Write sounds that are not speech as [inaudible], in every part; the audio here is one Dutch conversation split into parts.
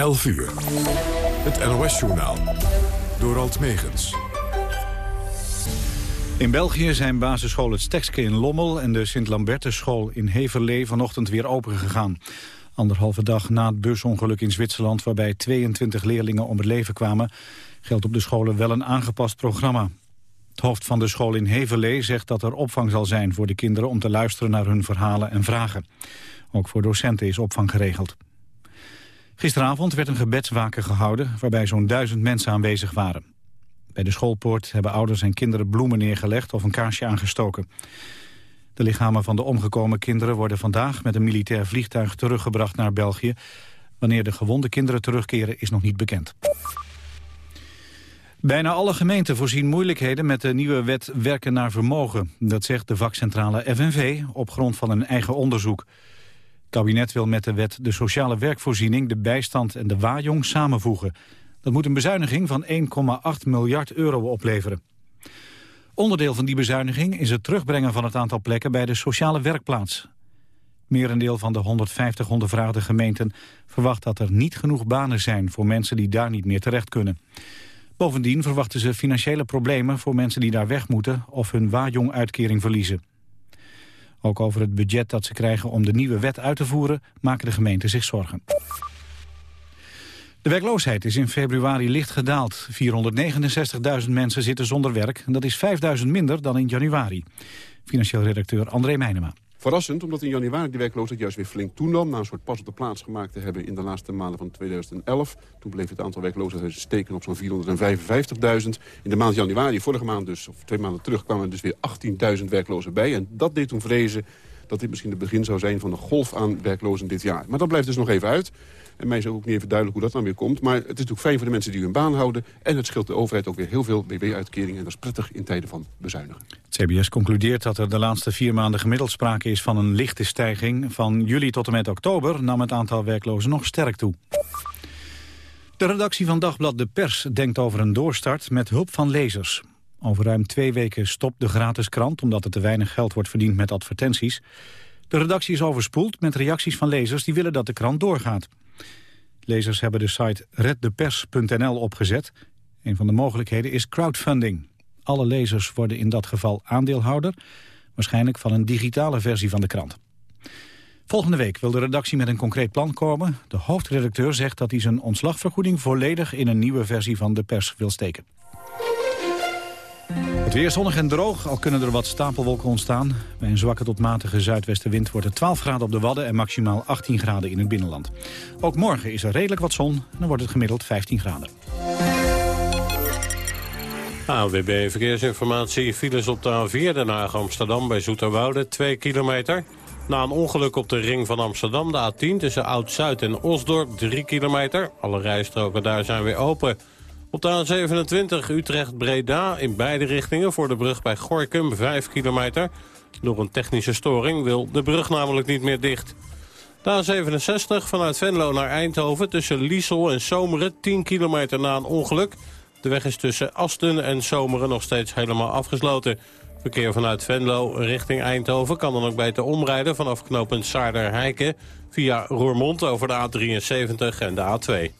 11 uur. Het NOS-journaal. Door Alt Megens. In België zijn basisschool Het Stekske in Lommel... en de Sint-Lambertusschool in Heverlee vanochtend weer opengegaan. Anderhalve dag na het busongeluk in Zwitserland... waarbij 22 leerlingen om het leven kwamen... geldt op de scholen wel een aangepast programma. Het hoofd van de school in Heverlee zegt dat er opvang zal zijn voor de kinderen... om te luisteren naar hun verhalen en vragen. Ook voor docenten is opvang geregeld. Gisteravond werd een gebedswaken gehouden... waarbij zo'n duizend mensen aanwezig waren. Bij de schoolpoort hebben ouders en kinderen bloemen neergelegd... of een kaarsje aangestoken. De lichamen van de omgekomen kinderen worden vandaag... met een militair vliegtuig teruggebracht naar België. Wanneer de gewonde kinderen terugkeren is nog niet bekend. Bijna alle gemeenten voorzien moeilijkheden met de nieuwe wet werken naar vermogen. Dat zegt de vakcentrale FNV op grond van een eigen onderzoek. Kabinet wil met de wet de sociale werkvoorziening, de bijstand en de waaijong samenvoegen. Dat moet een bezuiniging van 1,8 miljard euro opleveren. Onderdeel van die bezuiniging is het terugbrengen van het aantal plekken bij de sociale werkplaats. Merendeel van de 150 ondervraagde gemeenten verwacht dat er niet genoeg banen zijn voor mensen die daar niet meer terecht kunnen. Bovendien verwachten ze financiële problemen voor mensen die daar weg moeten of hun waaijong-uitkering verliezen. Ook over het budget dat ze krijgen om de nieuwe wet uit te voeren maken de gemeenten zich zorgen. De werkloosheid is in februari licht gedaald. 469.000 mensen zitten zonder werk. En dat is 5.000 minder dan in januari. Financieel redacteur André Meijnema. Verrassend, omdat in januari de werkloosheid juist weer flink toenam... na een soort pas op de plaats gemaakt te hebben in de laatste maanden van 2011. Toen bleef het aantal werklozen steken op zo'n 455.000. In de maand januari, vorige maand dus, of twee maanden terug... kwamen er dus weer 18.000 werklozen bij. En dat deed toen vrezen dat dit misschien het begin zou zijn van een golf aan werklozen dit jaar. Maar dat blijft dus nog even uit. En mij is ook niet even duidelijk hoe dat dan weer komt. Maar het is natuurlijk fijn voor de mensen die hun baan houden. En het scheelt de overheid ook weer heel veel BB-uitkeringen. En dat is prettig in tijden van bezuinigen. Het CBS concludeert dat er de laatste vier maanden gemiddeld sprake is van een lichte stijging. Van juli tot en met oktober nam het aantal werklozen nog sterk toe. De redactie van Dagblad De Pers denkt over een doorstart met hulp van lezers. Over ruim twee weken stopt de gratis krant... omdat er te weinig geld wordt verdiend met advertenties. De redactie is overspoeld met reacties van lezers... die willen dat de krant doorgaat. Lezers hebben de site reddepers.nl opgezet. Een van de mogelijkheden is crowdfunding. Alle lezers worden in dat geval aandeelhouder... waarschijnlijk van een digitale versie van de krant. Volgende week wil de redactie met een concreet plan komen. De hoofdredacteur zegt dat hij zijn ontslagvergoeding... volledig in een nieuwe versie van de pers wil steken. Het weer zonnig en droog, al kunnen er wat stapelwolken ontstaan. Bij een zwakke tot matige zuidwestenwind wordt het 12 graden op de Wadden... en maximaal 18 graden in het binnenland. Ook morgen is er redelijk wat zon en dan wordt het gemiddeld 15 graden. AWB Verkeersinformatie. Files op de A4 Den Haag Amsterdam bij Zoeterwoude, 2 kilometer. Na een ongeluk op de ring van Amsterdam, de A10... tussen Oud-Zuid en Osdorp, 3 kilometer. Alle rijstroken daar zijn weer open... Op de A27 Utrecht-Breda in beide richtingen voor de brug bij Gorkum 5 kilometer. Door een technische storing wil de brug namelijk niet meer dicht. De A67 vanuit Venlo naar Eindhoven tussen Liesel en Zomeren 10 kilometer na een ongeluk. De weg is tussen Asten en Zomeren nog steeds helemaal afgesloten. Verkeer vanuit Venlo richting Eindhoven kan dan ook beter omrijden vanaf knooppunt Saarder-Heiken via Roermond over de A73 en de A2.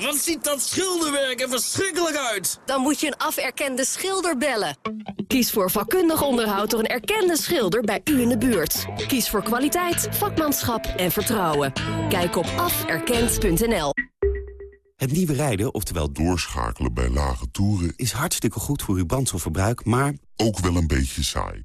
wat ziet dat schilderwerk er verschrikkelijk uit. Dan moet je een aferkende schilder bellen. Kies voor vakkundig onderhoud door een erkende schilder bij u in de buurt. Kies voor kwaliteit, vakmanschap en vertrouwen. Kijk op aferkend.nl. Het nieuwe rijden, oftewel doorschakelen bij lage toeren... is hartstikke goed voor uw brandstofverbruik, maar... ook wel een beetje saai.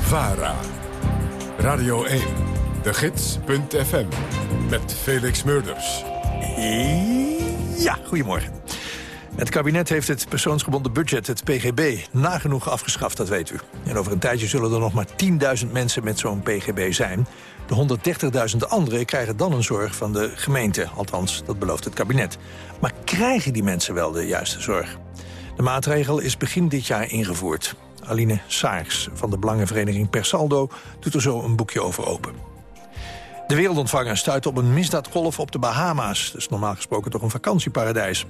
VARA. Radio 1. De Gids.fm. Met Felix Murders. Ja, goedemorgen. Het kabinet heeft het persoonsgebonden budget, het PGB, nagenoeg afgeschaft, dat weet u. En over een tijdje zullen er nog maar 10.000 mensen met zo'n PGB zijn. De 130.000 anderen krijgen dan een zorg van de gemeente. Althans, dat belooft het kabinet. Maar krijgen die mensen wel de juiste zorg? De maatregel is begin dit jaar ingevoerd. Aline Saars van de Belangenvereniging Persaldo doet er zo een boekje over open. De wereldontvanger stuit op een misdaadgolf op de Bahama's. Is normaal gesproken toch een vakantieparadijs.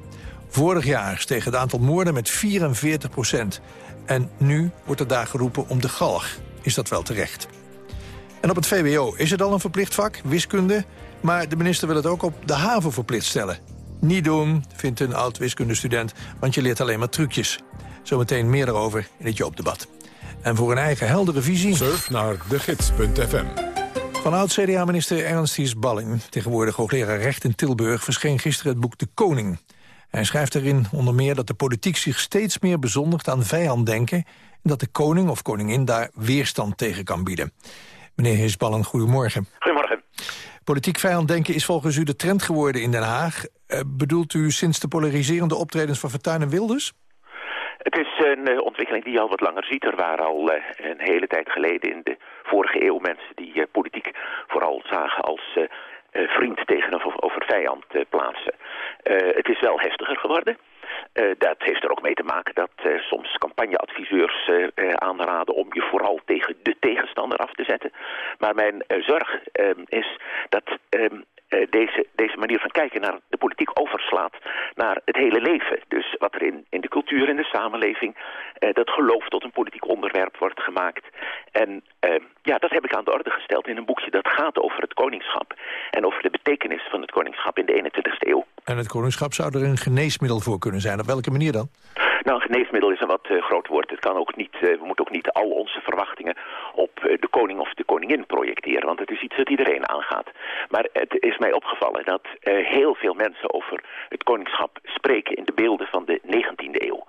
Vorig jaar steeg het aantal moorden met 44 procent. En nu wordt er daar geroepen om de galg. Is dat wel terecht? En op het VWO is het al een verplicht vak, wiskunde... maar de minister wil het ook op de HAVO verplicht stellen. Niet doen, vindt een oud-wiskundestudent, want je leert alleen maar trucjes. Zometeen meer erover in het Joopdebat. En voor een eigen heldere visie... Surf naar degids.fm. Van oud-CDA-minister Ernst Balling, tegenwoordig hoogleraar recht in Tilburg... verscheen gisteren het boek De Koning. Hij schrijft erin onder meer dat de politiek zich steeds meer bezondigt aan vijanddenken... en dat de koning of koningin daar weerstand tegen kan bieden. Meneer Hisballen, goedemorgen. Goedemorgen. Politiek vijanddenken is volgens u de trend geworden in Den Haag. Uh, bedoelt u sinds de polariserende optredens van Fortuyn en Wilders? Het is een uh, ontwikkeling die je al wat langer ziet. Er waren al uh, een hele tijd geleden in de vorige eeuw mensen die politiek vooral zagen als vriend tegenover vijand plaatsen. het is wel heftiger geworden. Uh, dat heeft er ook mee te maken dat uh, soms campagneadviseurs uh, aanraden om je vooral tegen de tegenstander af te zetten. Maar mijn zorg ehm, is dat um, deze, deze manier van kijken naar de politiek overslaat naar het hele leven. Dus wat er in, in de cultuur, in de samenleving, dat geloof tot een politiek onderwerp wordt gemaakt. En ehm, ja, dat heb ik aan de orde gesteld in een boekje dat gaat over het koningschap. En over de betekenis van het koningschap in de 21ste eeuw. En het koningschap zou er een geneesmiddel voor kunnen zijn. Op welke manier dan? Nou, geneesmiddel is een wat uh, groot woord. Het kan ook niet, uh, we moeten ook niet al onze verwachtingen op uh, de koning of de koningin projecteren. Want het is iets dat iedereen aangaat. Maar het is mij opgevallen dat heel veel mensen over het koningschap spreken in de beelden van de 19e eeuw.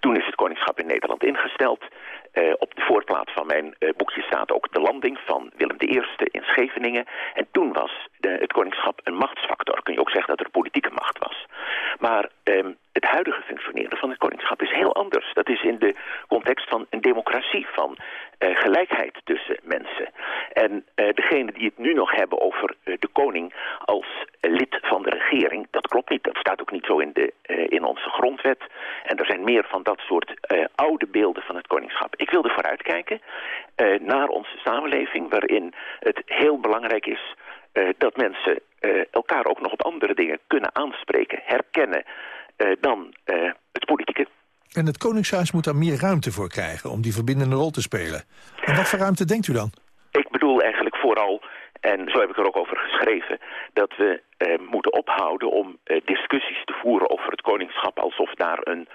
toen is het koningschap in Nederland ingesteld. Uh, op de voorplaat van mijn uh, boekje staat ook de landing van Willem I in Scheveningen. En toen was de, het koningschap een machtsfactor. Kun je ook zeggen dat er politieke macht was. Maar um, het huidige functioneren van het koningschap is heel anders. Dat is in de context van een democratie, van uh, gelijkheid tussen mensen. En uh, degene die het nu nog hebben over uh, de koning als lid van de regering, dat klopt niet. Dat staat ook niet zo in, de, in onze grondwet. En er zijn meer van dat soort oude beelden van het koningschap. Ik wilde vooruitkijken naar onze samenleving, waarin het heel belangrijk is dat mensen elkaar ook nog op andere dingen kunnen aanspreken, herkennen, dan uh, het politieke. En het Koningshuis moet daar meer ruimte voor krijgen om die verbindende rol te spelen. En wat voor ruimte denkt u dan? Ik bedoel eigenlijk vooral, en zo heb ik er ook over geschreven... dat we uh, moeten ophouden om discussies te voeren over het koningschap... alsof daar een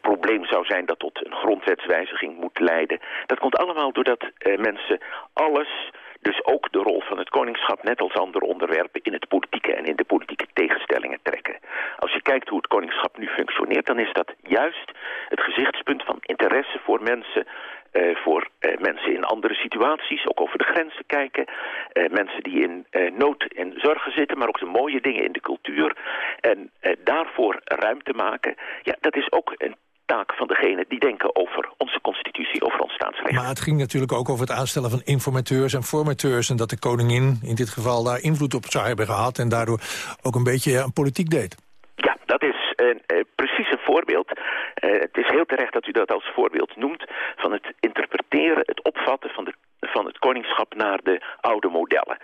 probleem zou zijn dat tot een grondwetswijziging moet leiden. Dat komt allemaal doordat mensen alles dus ook de rol van het koningschap, net als andere onderwerpen, in het politieke en in de politieke tegenstellingen trekken. Als je kijkt hoe het koningschap nu functioneert, dan is dat juist het gezichtspunt van interesse voor mensen, uh, voor uh, mensen in andere situaties, ook over de grenzen kijken. Uh, mensen die in nood en zorgen zitten, maar ook de mooie dingen in de cultuur. En daarvoor ruimte maken, ja, dat is ook een taak van degene die denken over onze constitutie, over ons staatsrecht. Maar het ging natuurlijk ook over het aanstellen van informateurs en formateurs... en dat de koningin in dit geval daar invloed op zou hebben gehad... en daardoor ook een beetje aan politiek deed. Ja, dat is een, uh, precies een voorbeeld. Uh, het is heel terecht dat u dat als voorbeeld noemt... van het interpreteren, het opvatten van, de, van het koningschap naar de oude modellen.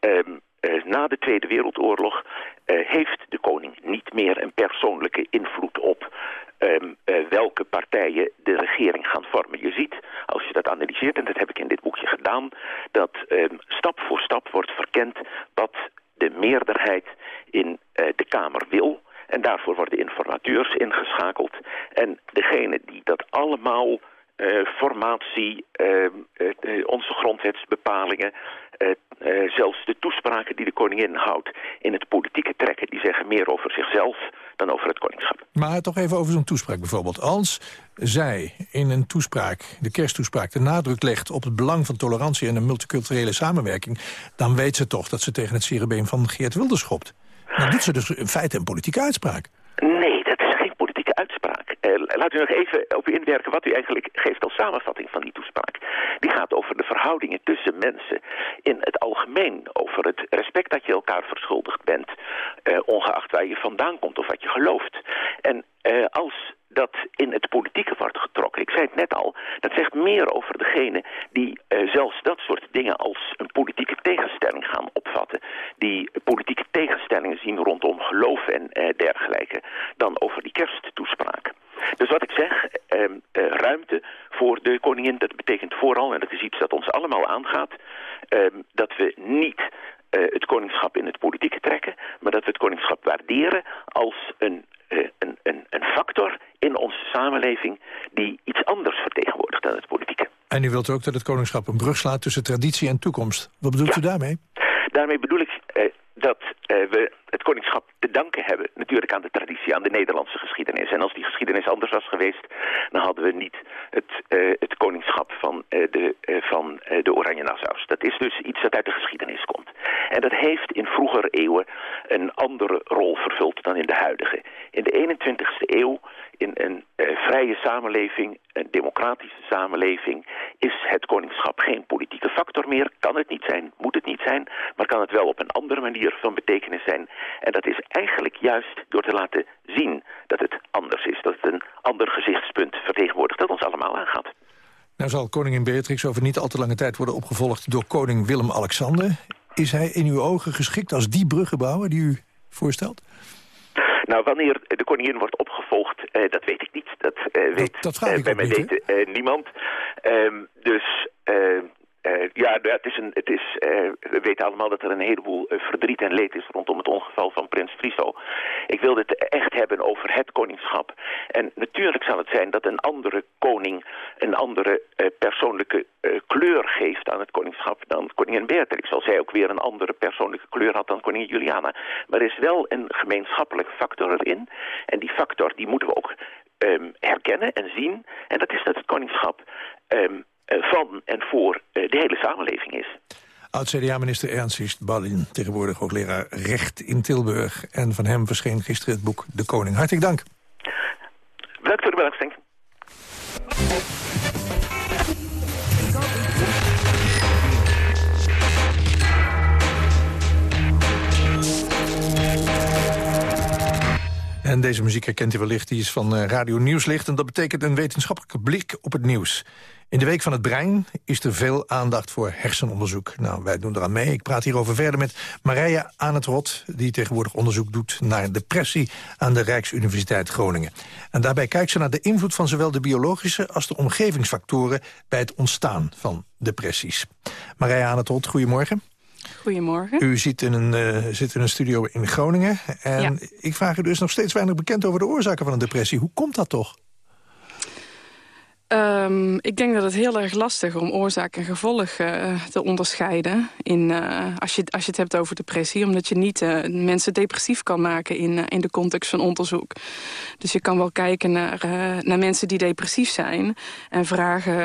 Um, uh, na de Tweede Wereldoorlog heeft de koning niet meer een persoonlijke invloed op um, uh, welke partijen de regering gaan vormen. Je ziet, als je dat analyseert, en dat heb ik in dit boekje gedaan... dat um, stap voor stap wordt verkend wat de meerderheid in uh, de Kamer wil... En daarvoor worden informateurs ingeschakeld. En degene die dat allemaal uh, formatie, uh, uh, onze grondwetsbepalingen, zelfs de toespraken die de koningin houdt in het politieke trekken, die zeggen meer over zichzelf dan over het koningschap. Maar toch even over zo'n toespraak bijvoorbeeld. Als zij in een toespraak, de kersttoespraak, de nadruk legt op het belang van tolerantie en een multiculturele samenwerking, dan weet ze toch dat ze tegen het cerebeen van Geert Wilders schopt. Dan doet ze dus in feite een politieke uitspraak. Nee, dat is geen politieke uitspraak. Uh, laat u nog even op inwerken wat u eigenlijk geeft als samenvatting van die toespraak. Die gaat over de verhoudingen tussen mensen in het algemeen. Over het respect dat je elkaar verschuldigd bent. Uh, ongeacht waar je vandaan komt of wat je gelooft. En uh, als dat in het politieke wordt getrokken. Ik zei het net al, dat zegt meer over degene die uh, zelfs dat soort dingen als een politieke tegenstelling gaan opvatten. Die politieke tegenstellingen zien rondom geloof en uh, dergelijke, dan over die kersttoespraak. Dus wat ik zeg, uh, ruimte voor de koningin, dat betekent vooral, en dat is iets dat ons allemaal aangaat, ehm, dat we niet het koningschap in het politieke trekken, maar dat we het koningschap waarderen als een, een, een, een factor in onze samenleving die iets anders vertegenwoordigt dan het politieke. En u wilt ook dat het koningschap een brug slaat tussen traditie en toekomst. Wat bedoelt ja. u daarmee? Daarmee bedoel ik uh, dat we het koningschap te danken hebben natuurlijk aan de traditie, aan de Nederlandse geschiedenis. En als die geschiedenis anders was geweest, dan hadden we niet het, uh, het koningschap van, uh, de, van de Oranje Nassau's. Dat is dus iets dat uit de geschiedenis komt. En dat heeft in vroegere eeuwen een andere rol vervuld dan in de huidige. In de 21ste eeuw, in een vrije samenleving, een democratische samenleving, is het koningschap geen politieke factor meer. Kan het niet zijn, moet het niet zijn, maar kan het wel op een andere manier van betekenis zijn. En dat is eigenlijk juist door te laten zien dat het anders is. Dat het een ander gezichtspunt vertegenwoordigt dat ons allemaal aangaat. Nou zal koningin Beatrix over niet al te lange tijd worden opgevolgd door koning Willem-Alexander. Is hij in uw ogen geschikt als die bruggenbouwer die u voorstelt? Nou, wanneer de koningin wordt opgevolgd, uh, dat weet ik niet. Dat uh, weet dat, dat vraag ik bij mij uh, niemand. Um, dus uh, ja, het is een, het is, uh, we weten allemaal dat er een heleboel uh, verdriet en leed is rondom het ongeval van prins Friso. Ik wilde het echt hebben over het koningschap. En natuurlijk zal het zijn dat een andere koning een andere persoonlijke kleur geeft aan het koningschap dan koningin Beatrix. Zoals zij ook weer een andere persoonlijke kleur had dan koningin Juliana. Maar er is wel een gemeenschappelijk factor erin. En die factor die moeten we ook um, herkennen en zien. En dat is dat het koningschap... Um, van en voor de hele samenleving is. Oud-CDA-minister Ernst Ballin, tegenwoordig ook leraar recht in Tilburg. En van hem verscheen gisteren het boek De Koning. Hartelijk dank. Bedankt voor de belangstelling. En deze muziek herkent u wellicht, die is van Radio Nieuwslicht. En dat betekent een wetenschappelijke blik op het nieuws. In de Week van het Brein is er veel aandacht voor hersenonderzoek. Nou, wij doen eraan mee. Ik praat hierover verder met Marija aan het Rot... die tegenwoordig onderzoek doet naar depressie aan de Rijksuniversiteit Groningen. En daarbij kijkt ze naar de invloed van zowel de biologische... als de omgevingsfactoren bij het ontstaan van depressies. Marija aan het Rot, goedemorgen. Goedemorgen. U zit in een, uh, zit in een studio in Groningen. En ja. ik vraag u dus nog steeds weinig bekend over de oorzaken van een depressie. Hoe komt dat toch? Um, ik denk dat het heel erg lastig is om oorzaak en gevolg uh, te onderscheiden. In, uh, als, je, als je het hebt over depressie. Omdat je niet uh, mensen depressief kan maken in, in de context van onderzoek. Dus je kan wel kijken naar, naar mensen die depressief zijn. En vragen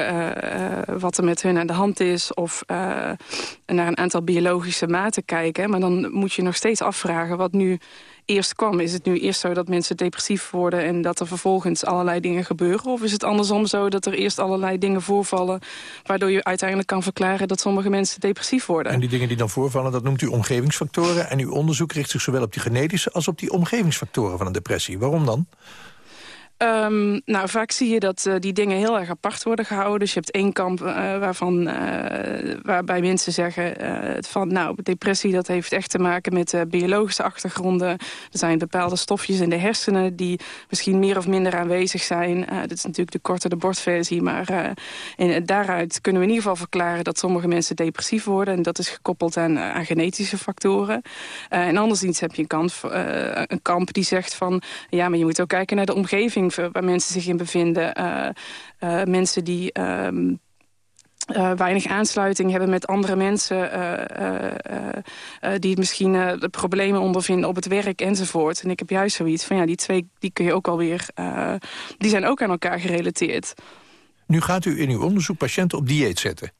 wat er met hun aan de hand is. Of naar een aantal biologische maten kijken. Maar dan moet je nog steeds afvragen wat nu eerst kwam. Is het nu eerst zo dat mensen depressief worden... en dat er vervolgens allerlei dingen gebeuren? Of is het andersom zo dat er eerst allerlei dingen voorvallen... waardoor je uiteindelijk kan verklaren dat sommige mensen depressief worden? En die dingen die dan voorvallen, dat noemt u omgevingsfactoren... en uw onderzoek richt zich zowel op die genetische als op die omgevingsfactoren van een depressie. Waarom dan? Um, nou, vaak zie je dat uh, die dingen heel erg apart worden gehouden. Dus je hebt één kamp uh, waarvan, uh, waarbij mensen zeggen van... nou, depressie dat heeft echt te maken met biologische achtergronden. Er zijn bepaalde stofjes in de hersenen die misschien meer of minder aanwezig zijn. dit is natuurlijk de korte de bordversie. Maar in, daaruit kunnen we in ieder geval verklaren dat sommige mensen depressief worden. En dat is gekoppeld aan, genetische factoren. en anderszins heb je een, kant, een kamp die zegt van... ja, maar je moet ook kijken naar de omgeving waar mensen zich in bevinden. Uh, uh, mensen die... Um, uh, weinig aansluiting hebben met andere mensen... die misschien de problemen ondervinden op het werk enzovoort. En ik heb juist zoiets van, ja, die twee die kun je ook alweer... die zijn ook aan elkaar gerelateerd. Nu gaat u in uw onderzoek patiënten op dieet zetten.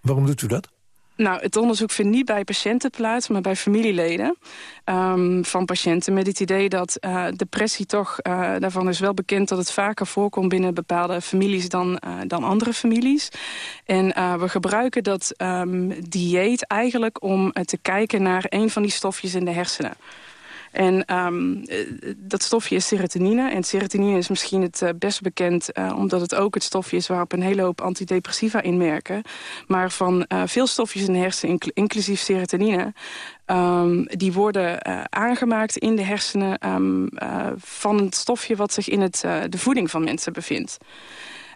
Waarom doet u dat? Nou, het onderzoek vindt niet bij patiënten plaats, maar bij familieleden um, van patiënten. Met het idee dat uh, depressie toch, uh, daarvan is wel bekend dat het vaker voorkomt binnen bepaalde families dan, uh, dan andere families. En we gebruiken dat um, dieet eigenlijk om te kijken naar een van die stofjes in de hersenen. En um, dat stofje is serotonine. En serotonine is misschien het uh, best bekend... Uh, omdat het ook het stofje is waarop een hele hoop antidepressiva inmerken. Maar van veel stofjes in de hersenen, inclusief serotonine... Um, die worden aangemaakt in de hersenen um, van het stofje... wat zich in het, de voeding van mensen bevindt.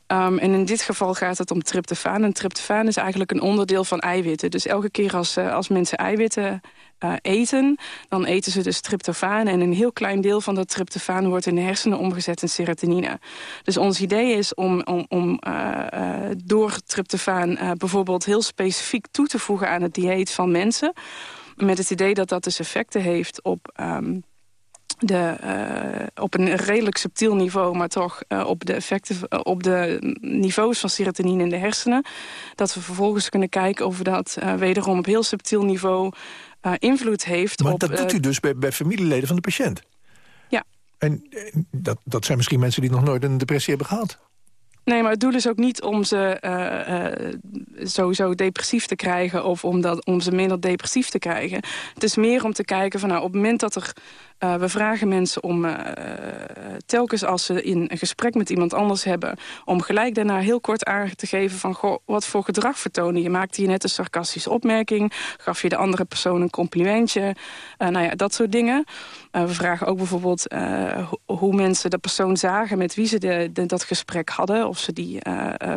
En in dit geval gaat het om tryptofaan. En tryptofaan is eigenlijk een onderdeel van eiwitten. Dus elke keer als, als mensen eiwitten uh, eten, dan eten ze dus tryptofaan. En een heel klein deel van dat tryptofaan wordt in de hersenen omgezet in serotonine. Dus ons idee is om, om, om uh, door tryptofaan bijvoorbeeld heel specifiek toe te voegen aan het dieet van mensen. Met het idee dat dat dus effecten heeft op... Um, de, op een redelijk subtiel niveau, maar toch op de effecten, op de niveaus van serotonine in de hersenen. Dat we vervolgens kunnen kijken of we dat wederom op heel subtiel niveau invloed heeft. Maar op, dat doet u dus bij, bij familieleden van de patiënt? Ja. En dat, dat zijn misschien mensen die nog nooit een depressie hebben gehad? Nee, maar het doel is ook niet om ze uh, uh, sowieso depressief te krijgen... of om, dat, om ze minder depressief te krijgen. Het is meer om te kijken van nou, op het moment dat er uh, we vragen mensen om telkens als ze in een gesprek met iemand anders hebben... om gelijk daarna heel kort aan te geven van... Goh, wat voor gedrag vertonen je? Maakte je net een sarcastische opmerking? Gaf je de andere persoon een complimentje? Nou ja, dat soort dingen. We vragen ook bijvoorbeeld hoe mensen de persoon zagen... met wie ze de, de, dat gesprek hadden. Of ze die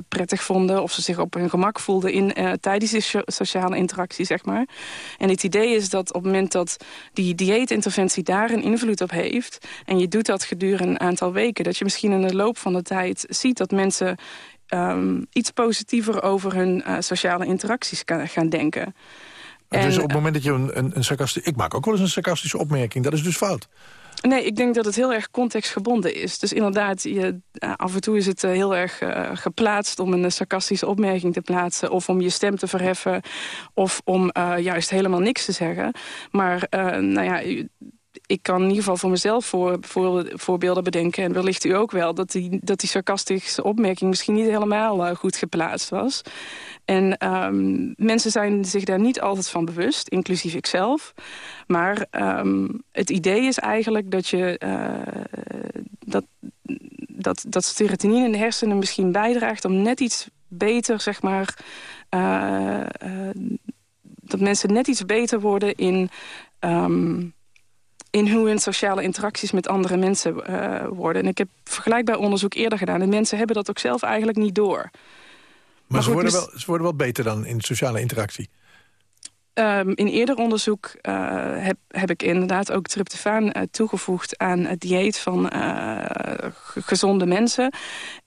prettig vonden. Of ze zich op hun gemak voelden in, tijdens die sociale interactie, zeg maar. En het idee is dat op het moment dat die dieetinterventie daar een invloed op heeft... en je doet dat gedurende een aantal weken... dat je misschien in de loop van de tijd ziet dat mensen... Um, iets positiever over hun uh, sociale interacties gaan denken. Dus op het moment dat je een, een, een sarcastische... Ik maak ook wel eens een sarcastische opmerking, dat is dus fout. Nee, ik denk dat het heel erg contextgebonden is. Dus inderdaad, je, uh, af en toe is het uh, heel erg uh, geplaatst... om een sarcastische opmerking te plaatsen... of om je stem te verheffen... of om juist helemaal niks te zeggen. Maar nou ja, ik kan in ieder geval voor mezelf voor, voor, voorbeelden bedenken... en wellicht u ook wel, dat die, dat die sarcastische opmerking... misschien niet helemaal uh, goed geplaatst was. En um, mensen zijn zich daar niet altijd van bewust, inclusief ikzelf. Maar um, het idee is eigenlijk dat je... Uh, dat, dat, dat serotonine in de hersenen misschien bijdraagt... om net iets beter, zeg maar... Uh, dat mensen net iets beter worden in... Um, in hoe hun sociale interacties met andere mensen uh, worden. En ik heb vergelijkbaar onderzoek eerder gedaan. En mensen hebben dat ook zelf eigenlijk niet door. Maar, maar ze, worden wel, ze worden wel beter dan in sociale interactie? Um, in eerder onderzoek uh, heb, heb ik inderdaad ook tryptofaan uh, toegevoegd aan het dieet van uh, gezonde mensen.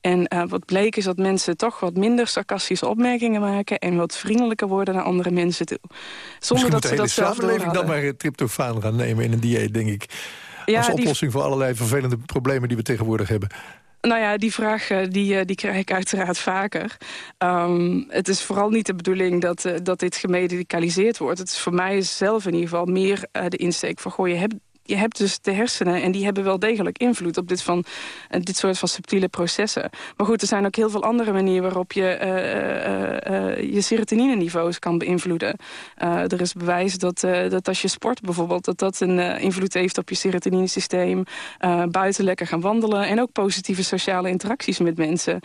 En wat bleek is dat mensen toch wat minder sarcastische opmerkingen maken... en wat vriendelijker worden naar andere mensen toe. Zonder dat ze dat zelf samenleving dan maar tryptofaan gaan nemen in een dieet, denk ik. Ja, Als oplossing voor allerlei vervelende problemen die we tegenwoordig hebben. Nou ja, die vraag eh, die, eh, die krijg ik uiteraard vaker. Um, het is vooral niet de bedoeling dat, uh, dat dit gemedicaliseerd wordt. Het is voor mij zelf in ieder geval meer de insteek van... goh, je hebt je hebt dus de hersenen en die hebben wel degelijk invloed op dit, van, uh, dit soort van subtiele processen. Maar goed, er zijn ook heel veel andere manieren waarop je uh, je serotonine-niveaus kan beïnvloeden. er is bewijs dat, dat als je sport bijvoorbeeld, dat dat een invloed heeft op je serotonine-systeem. buiten lekker gaan wandelen en ook positieve sociale interacties met mensen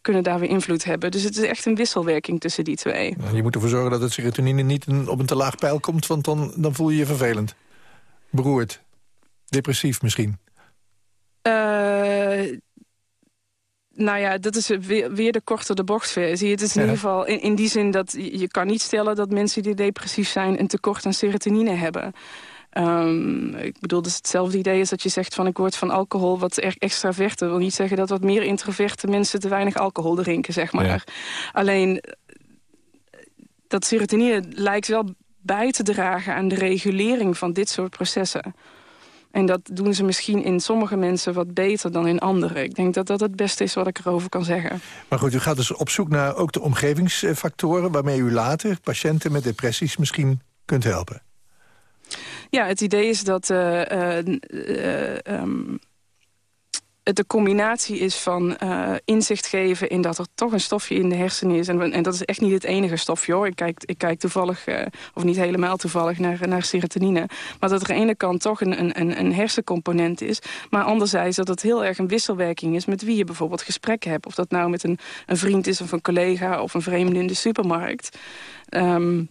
kunnen daar weer invloed hebben. Dus het is echt een wisselwerking tussen die twee. Je moet ervoor zorgen dat het serotonine niet op een te laag pijl komt, want dan, dan voel je je vervelend. Beroerd. Depressief misschien. Uh, nou ja, dat is weer, weer de korte de bocht versie. Het is in ieder geval in, in, die zin dat je kan niet stellen... dat mensen die depressief zijn een tekort aan serotonine hebben. Um, ik bedoel, dus hetzelfde idee is dat je zegt van ik word van alcohol wat extraverte. Dat wil niet zeggen dat wat meer introverte mensen te weinig alcohol drinken, zeg maar. Alleen, dat serotonine lijkt wel bij te dragen aan de regulering van dit soort processen. En dat doen ze misschien in sommige mensen wat beter dan in anderen. Ik denk dat dat het beste is wat ik erover kan zeggen. Maar goed, u gaat dus op zoek naar ook de omgevingsfactoren... waarmee u later patiënten met depressies misschien kunt helpen. Ja, het idee is dat uh, uh, um, het de combinatie is van uh, inzicht geven in dat er toch een stofje in de hersenen is. En, en dat is echt niet het enige stofje hoor. Ik kijk, ik kijk toevallig, uh, of niet helemaal toevallig, naar, naar serotonine. Maar dat er aan de ene kant toch een, een, een hersencomponent is. Maar anderzijds dat het heel erg een wisselwerking is met wie je bijvoorbeeld gesprekken hebt. Of dat nou met een, een vriend is of een collega of een vreemde in de supermarkt. Um,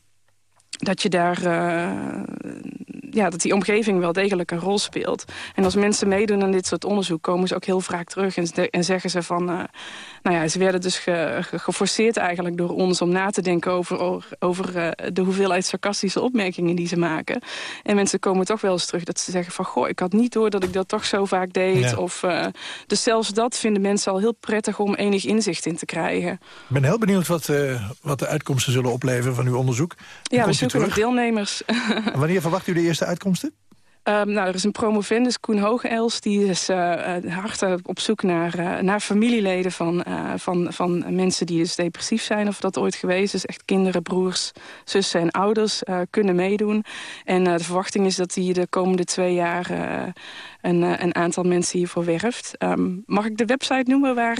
dat je daar uh, ja, dat die omgeving wel degelijk een rol speelt. En als mensen meedoen aan dit soort onderzoek... komen ze ook heel vaak terug en, en zeggen ze van... Uh, nou ja, ze werden dus ge, geforceerd eigenlijk door ons om na te denken... over, over uh, de hoeveelheid sarcastische opmerkingen die ze maken. En mensen komen toch wel eens terug dat ze zeggen van... goh, ik had niet door dat ik dat toch zo vaak deed. Of, dus zelfs dat vinden mensen al heel prettig om enig inzicht in te krijgen. Ik ben heel benieuwd wat, wat de uitkomsten zullen opleveren van uw onderzoek. Ja, we zoeken nog deelnemers. Wanneer verwacht u de eerste uitkomsten? Um, nou, er is een promovendus, Koen Hogeels, die is uh, hard op zoek naar, uh, naar familieleden van, uh, van, van mensen die dus depressief zijn, of dat ooit geweest is. Echt kinderen, broers, zussen en ouders kunnen meedoen. En de verwachting is dat hij de komende twee jaar een, een aantal mensen hiervoor werft. Um, mag ik de website noemen waar...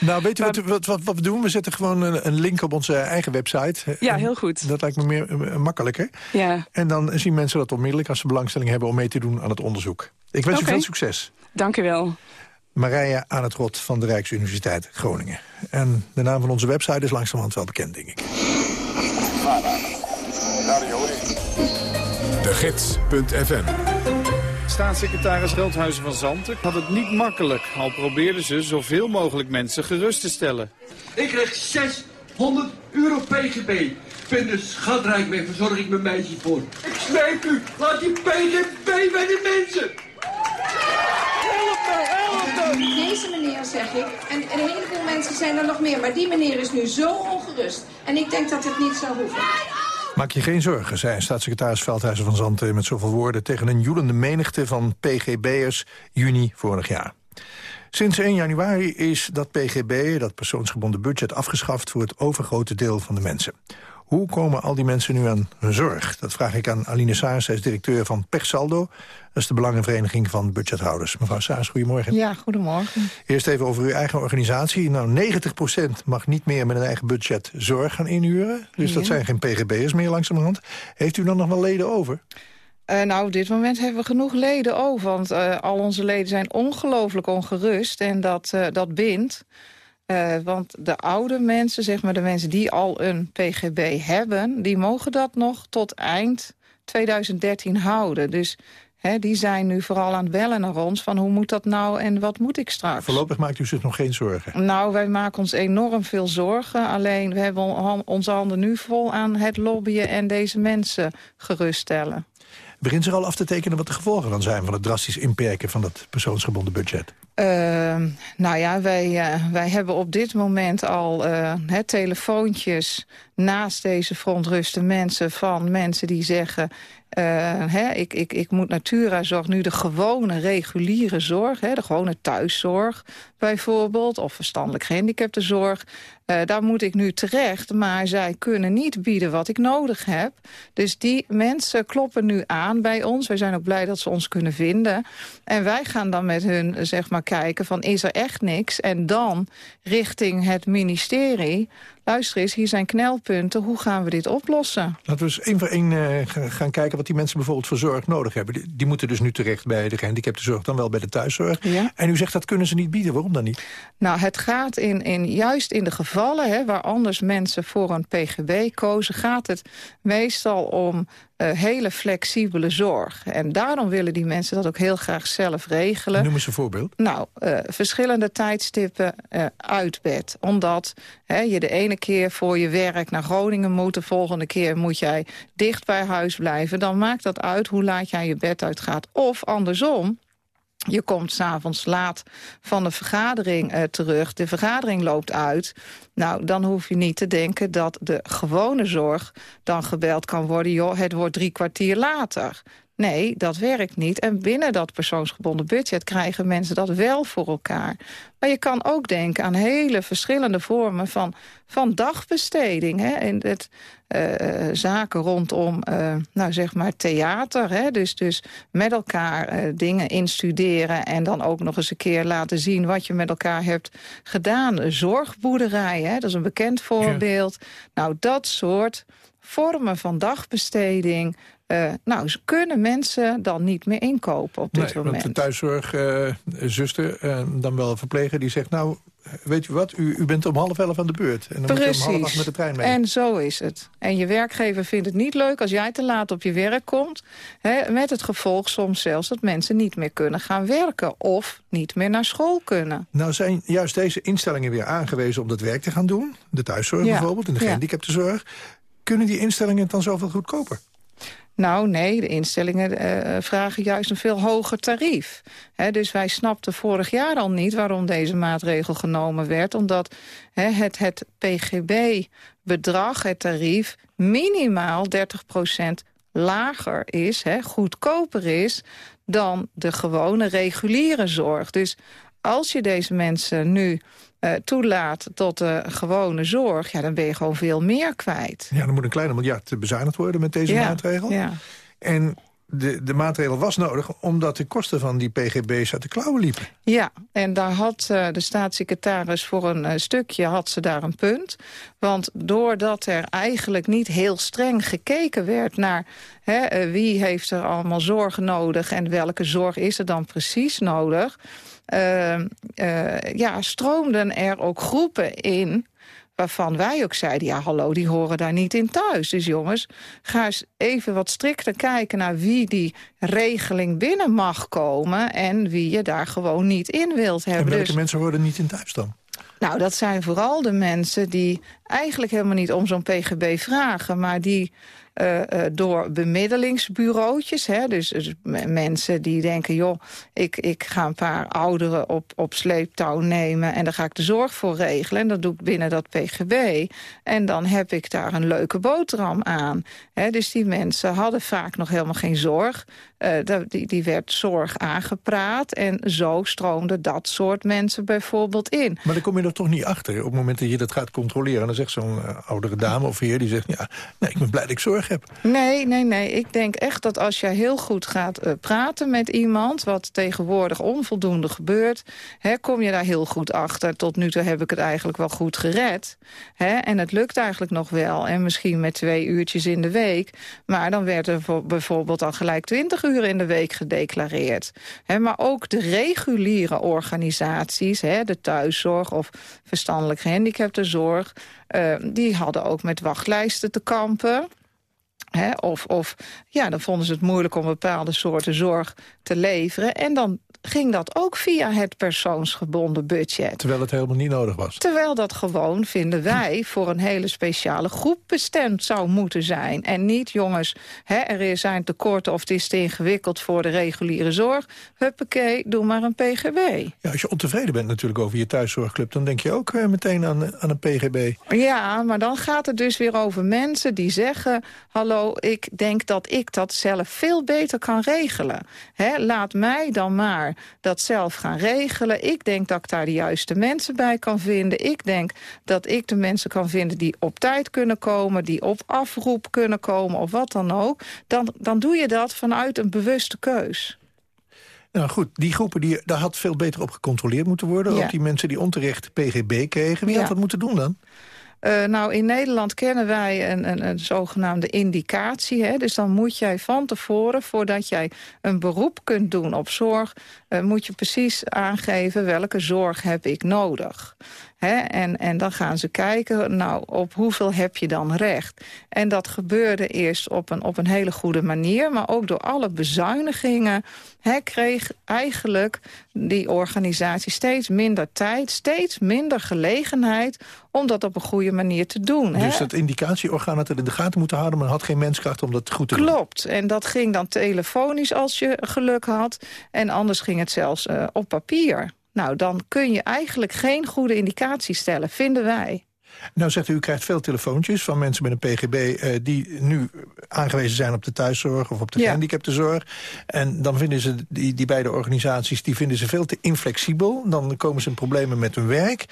nou, weet u wat, wat, wat, wat, we doen? We zetten gewoon een, een, link op onze eigen website. Ja, heel goed. Dat lijkt me meer makkelijker. Ja. En dan zien mensen dat onmiddellijk als ze belangstelling hebben om mee te doen aan het onderzoek. Ik wens okay. u veel succes. Dank u wel. Marije aan het Rot van de Rijksuniversiteit Groningen. En de naam van onze website is langzamerhand wel bekend, denk ik. De Gids.fm Staatssecretaris Veldhuizen van Zanten had het niet makkelijk... al probeerden ze zoveel mogelijk mensen gerust te stellen. Ik kreeg 600 euro PGB ben er schatrijk mee, verzorg ik mijn meisje voor. Ik smeek u, laat die PGB bij de mensen. Help me, help me. Deze meneer, zeg ik, en een heleboel mensen zijn er nog meer... maar die meneer is nu zo ongerust. En ik denk dat het niet zou hoeven. Maak je geen zorgen, zei staatssecretaris Veldhuizen van Zanten... met zoveel woorden tegen een joelende menigte van PGB'ers juni vorig jaar. Sinds 1 januari is dat PGB, dat persoonsgebonden budget, afgeschaft... voor het overgrote deel van de mensen. Hoe komen al die mensen nu aan hun zorg? Dat vraag ik aan Aline Saars, zij is directeur van Persaldo. Dat is de Belangenvereniging van Budgethouders. Mevrouw Saars, goedemorgen. Ja, goedemorgen. Eerst even over uw eigen organisatie. Nou, 90% mag niet meer met een eigen budget zorg gaan inhuren. Dus dat zijn geen PGB'ers meer langzamerhand. Heeft u dan nog wel leden over? Uh, nou, op dit moment hebben we genoeg leden over. Want uh, al onze leden zijn ongelooflijk ongerust. En dat, uh, dat bindt. Uh, want de oude mensen, zeg maar de mensen die al een PGB hebben... die mogen dat nog tot eind 2013 houden. Dus hè, die zijn nu vooral aan het bellen naar ons... van hoe moet dat nou en wat moet ik straks? Voorlopig maakt u zich nog geen zorgen? Nou, wij maken ons enorm veel zorgen. Alleen, we hebben onze handen nu vol aan het lobbyen... en deze mensen geruststellen. Begint zich al af te tekenen wat de gevolgen dan zijn... van het drastisch inperken van dat persoonsgebonden budget? Uh, nou ja, wij, uh, wij hebben op dit moment al uh, telefoontjes naast deze verontruste mensen... van mensen die zeggen, hè, ik, ik, ik moet Natura-zorg nu de gewone reguliere zorg... Hè, de gewone thuiszorg bijvoorbeeld... of verstandelijk gehandicaptenzorg... Uh, daar moet ik nu terecht, maar zij kunnen niet bieden wat ik nodig heb. Dus die mensen kloppen nu aan bij ons. Wij zijn ook blij dat ze ons kunnen vinden. En wij gaan dan met hun zeg maar, kijken van is er echt niks? En dan richting het ministerie luister eens, hier zijn knelpunten, hoe gaan we dit oplossen? Laten we eens één voor één uh, gaan kijken wat die mensen bijvoorbeeld voor zorg nodig hebben. Die, die moeten dus nu terecht bij de gehandicaptenzorg, dan wel bij de thuiszorg. Ja. En u zegt dat kunnen ze niet bieden, waarom dan niet? Nou, het gaat in, in, juist in de gevallen hè, waar anders mensen voor een PGB kozen... gaat het meestal om uh, hele flexibele zorg. En daarom willen die mensen dat ook heel graag zelf regelen. Noem eens een voorbeeld. Nou, uh, verschillende tijdstippen uh, uit bed. Omdat hè, je de ene keer voor je werk naar Groningen moet... de volgende keer moet jij dicht bij huis blijven. Dan maakt dat uit hoe laat jij je bed uitgaat. Of andersom, je komt s'avonds laat van de vergadering uh, terug. De vergadering loopt uit. Nou, dan hoef je niet te denken dat de gewone zorg dan gebeld kan worden. Joh, het wordt drie kwartier later. Nee, dat werkt niet. En binnen dat persoonsgebonden budget krijgen mensen dat wel voor elkaar. Maar je kan ook denken aan hele verschillende vormen van, van dagbesteding. Hè? En het, uh, zaken rondom, uh, nou zeg maar, theater. Hè? Dus, dus met elkaar uh, dingen instuderen en dan ook nog eens een keer laten zien wat je met elkaar hebt gedaan. Zorgboerderij, hè? dat is een bekend voorbeeld. Ja. Nou, dat soort vormen van dagbesteding... Uh, nou, ze kunnen mensen dan niet meer inkopen op dit nee, moment. Want de thuiszorgzuster, uh, dan wel een verpleger, die zegt... nou, weet je wat, u, u bent om half elf aan de beurt. En dan Precies. moet je om half met de trein mee. En zo is het. En je werkgever vindt het niet leuk als jij te laat op je werk komt. Hè, met het gevolg soms zelfs dat mensen niet meer kunnen gaan werken. Of niet meer naar school kunnen. Nou zijn juist deze instellingen weer aangewezen om dat werk te gaan doen. De thuiszorg Ja. bijvoorbeeld en de Ja. gehandicaptenzorg. Kunnen die instellingen het dan zoveel goedkoper? Nou nee, de instellingen eh, vragen juist een veel hoger tarief. Dus wij snapten vorig jaar al niet waarom deze maatregel genomen werd. Omdat het, het PGB-bedrag, het tarief, minimaal 30% lager is, goedkoper is... dan de gewone reguliere zorg. Dus als je deze mensen nu eh, toelaat tot de gewone zorg... Ja, dan ben je gewoon veel meer kwijt. Ja, dan moet een kleine miljard bezuinigd worden met deze Ja, maatregel. ja. En de, de maatregel was nodig omdat de kosten van die pgb's uit de klauwen liepen. Ja, en daar had eh, de staatssecretaris voor een eh, stukje had ze daar een punt. Want doordat er eigenlijk niet heel streng gekeken werd naar hè, wie heeft er allemaal zorg nodig en welke zorg is er dan precies nodig, ja, stroomden er ook groepen in waarvan wij ook zeiden, ja hallo, die horen daar niet in thuis. Dus jongens, ga eens even wat strikter kijken naar wie die regeling binnen mag komen... en wie je daar gewoon niet in wilt En hebben. welke Dus, mensen horen niet in thuis dan? nou, dat zijn vooral de mensen die eigenlijk helemaal niet om zo'n PGB vragen... maar die eh, eh, door bemiddelingsbureautjes, hè, dus, dus mensen die denken... joh, ik, ik ga een paar ouderen op, op sleeptouw nemen... en daar ga ik de zorg voor regelen. En dat doe ik binnen dat PGB. En dan heb ik daar een leuke boterham aan. Dus die mensen hadden vaak nog helemaal geen zorg. Eh, die, die werd zorg aangepraat. En zo stroomde dat soort mensen bijvoorbeeld in. Maar dan kom je er toch niet achter. Op het moment dat je dat gaat controleren... dan zegt zo'n eh, oudere dame of heer die zegt... ja, nee, ik ben blij dat ik zorg heb. Nee, nee, nee. Ik denk echt dat als je heel goed gaat eh, praten met iemand... wat tegenwoordig onvoldoende gebeurt... Kom je daar heel goed achter. Tot nu toe heb ik het eigenlijk wel goed gered. En het lukt eigenlijk nog wel. En misschien met twee uurtjes in de week. Maar dan werd er voor- bijvoorbeeld al gelijk 20 uur in de week gedeclareerd. Maar ook de reguliere organisaties... De thuiszorg of verstandelijk gehandicaptenzorg... eh, die hadden ook met wachtlijsten te kampen... Of, of ja, dan vonden ze het moeilijk om bepaalde soorten zorg te leveren. En dan ging dat ook via het persoonsgebonden budget. Terwijl het helemaal niet nodig was. Terwijl dat gewoon, vinden wij, voor een hele speciale groep bestemd zou moeten zijn. En niet, jongens, hè, er zijn tekorten of het is te ingewikkeld voor de reguliere zorg. Huppakee, doe maar een PGB. Ja, als je ontevreden bent natuurlijk over je thuiszorgclub... dan denk je ook eh, meteen aan, aan een pgb. Ja, maar dan gaat het dus weer over mensen die zeggen... hallo, ik denk dat ik dat zelf veel beter kan regelen. Laat mij dan maar dat zelf gaan regelen. Ik denk dat ik daar de juiste mensen bij kan vinden. Ik denk dat ik de mensen kan vinden die op tijd kunnen komen... die op afroep kunnen komen of wat dan ook. Dan, dan doe je dat vanuit een bewuste keus. Nou goed, die groepen, die, daar had veel beter op gecontroleerd moeten worden. Ja. Ook die mensen die onterecht PGB kregen. Wie Ja. had dat moeten doen dan? Uh, nou, in Nederland kennen wij een, een, een zogenaamde indicatie. Hè? Dus dan moet jij van tevoren, voordat jij een beroep kunt doen op zorg... Uh, moet je precies aangeven welke zorg heb ik nodig. Hè? En, en dan gaan ze kijken, nou, op hoeveel heb je dan recht? En dat gebeurde eerst op een, op een hele goede manier... maar ook door alle bezuinigingen hè, kreeg eigenlijk die organisatie steeds minder tijd... steeds minder gelegenheid om dat op een goede manier te doen. Dus hè? dat indicatieorgaan had het in de gaten moeten houden... maar had geen menskracht om dat goed te doen. Klopt. En dat ging dan telefonisch als je geluk had. En anders ging het zelfs uh, op papier. Nou, dan kun je eigenlijk geen goede indicatie stellen, vinden wij. Nou zegt u, u krijgt veel telefoontjes van mensen met een PGB... Uh, die nu aangewezen zijn op de thuiszorg of op de ja. gehandicaptenzorg. En dan vinden ze, die, die beide organisaties, die vinden ze veel te inflexibel. Dan komen ze in problemen met hun werk.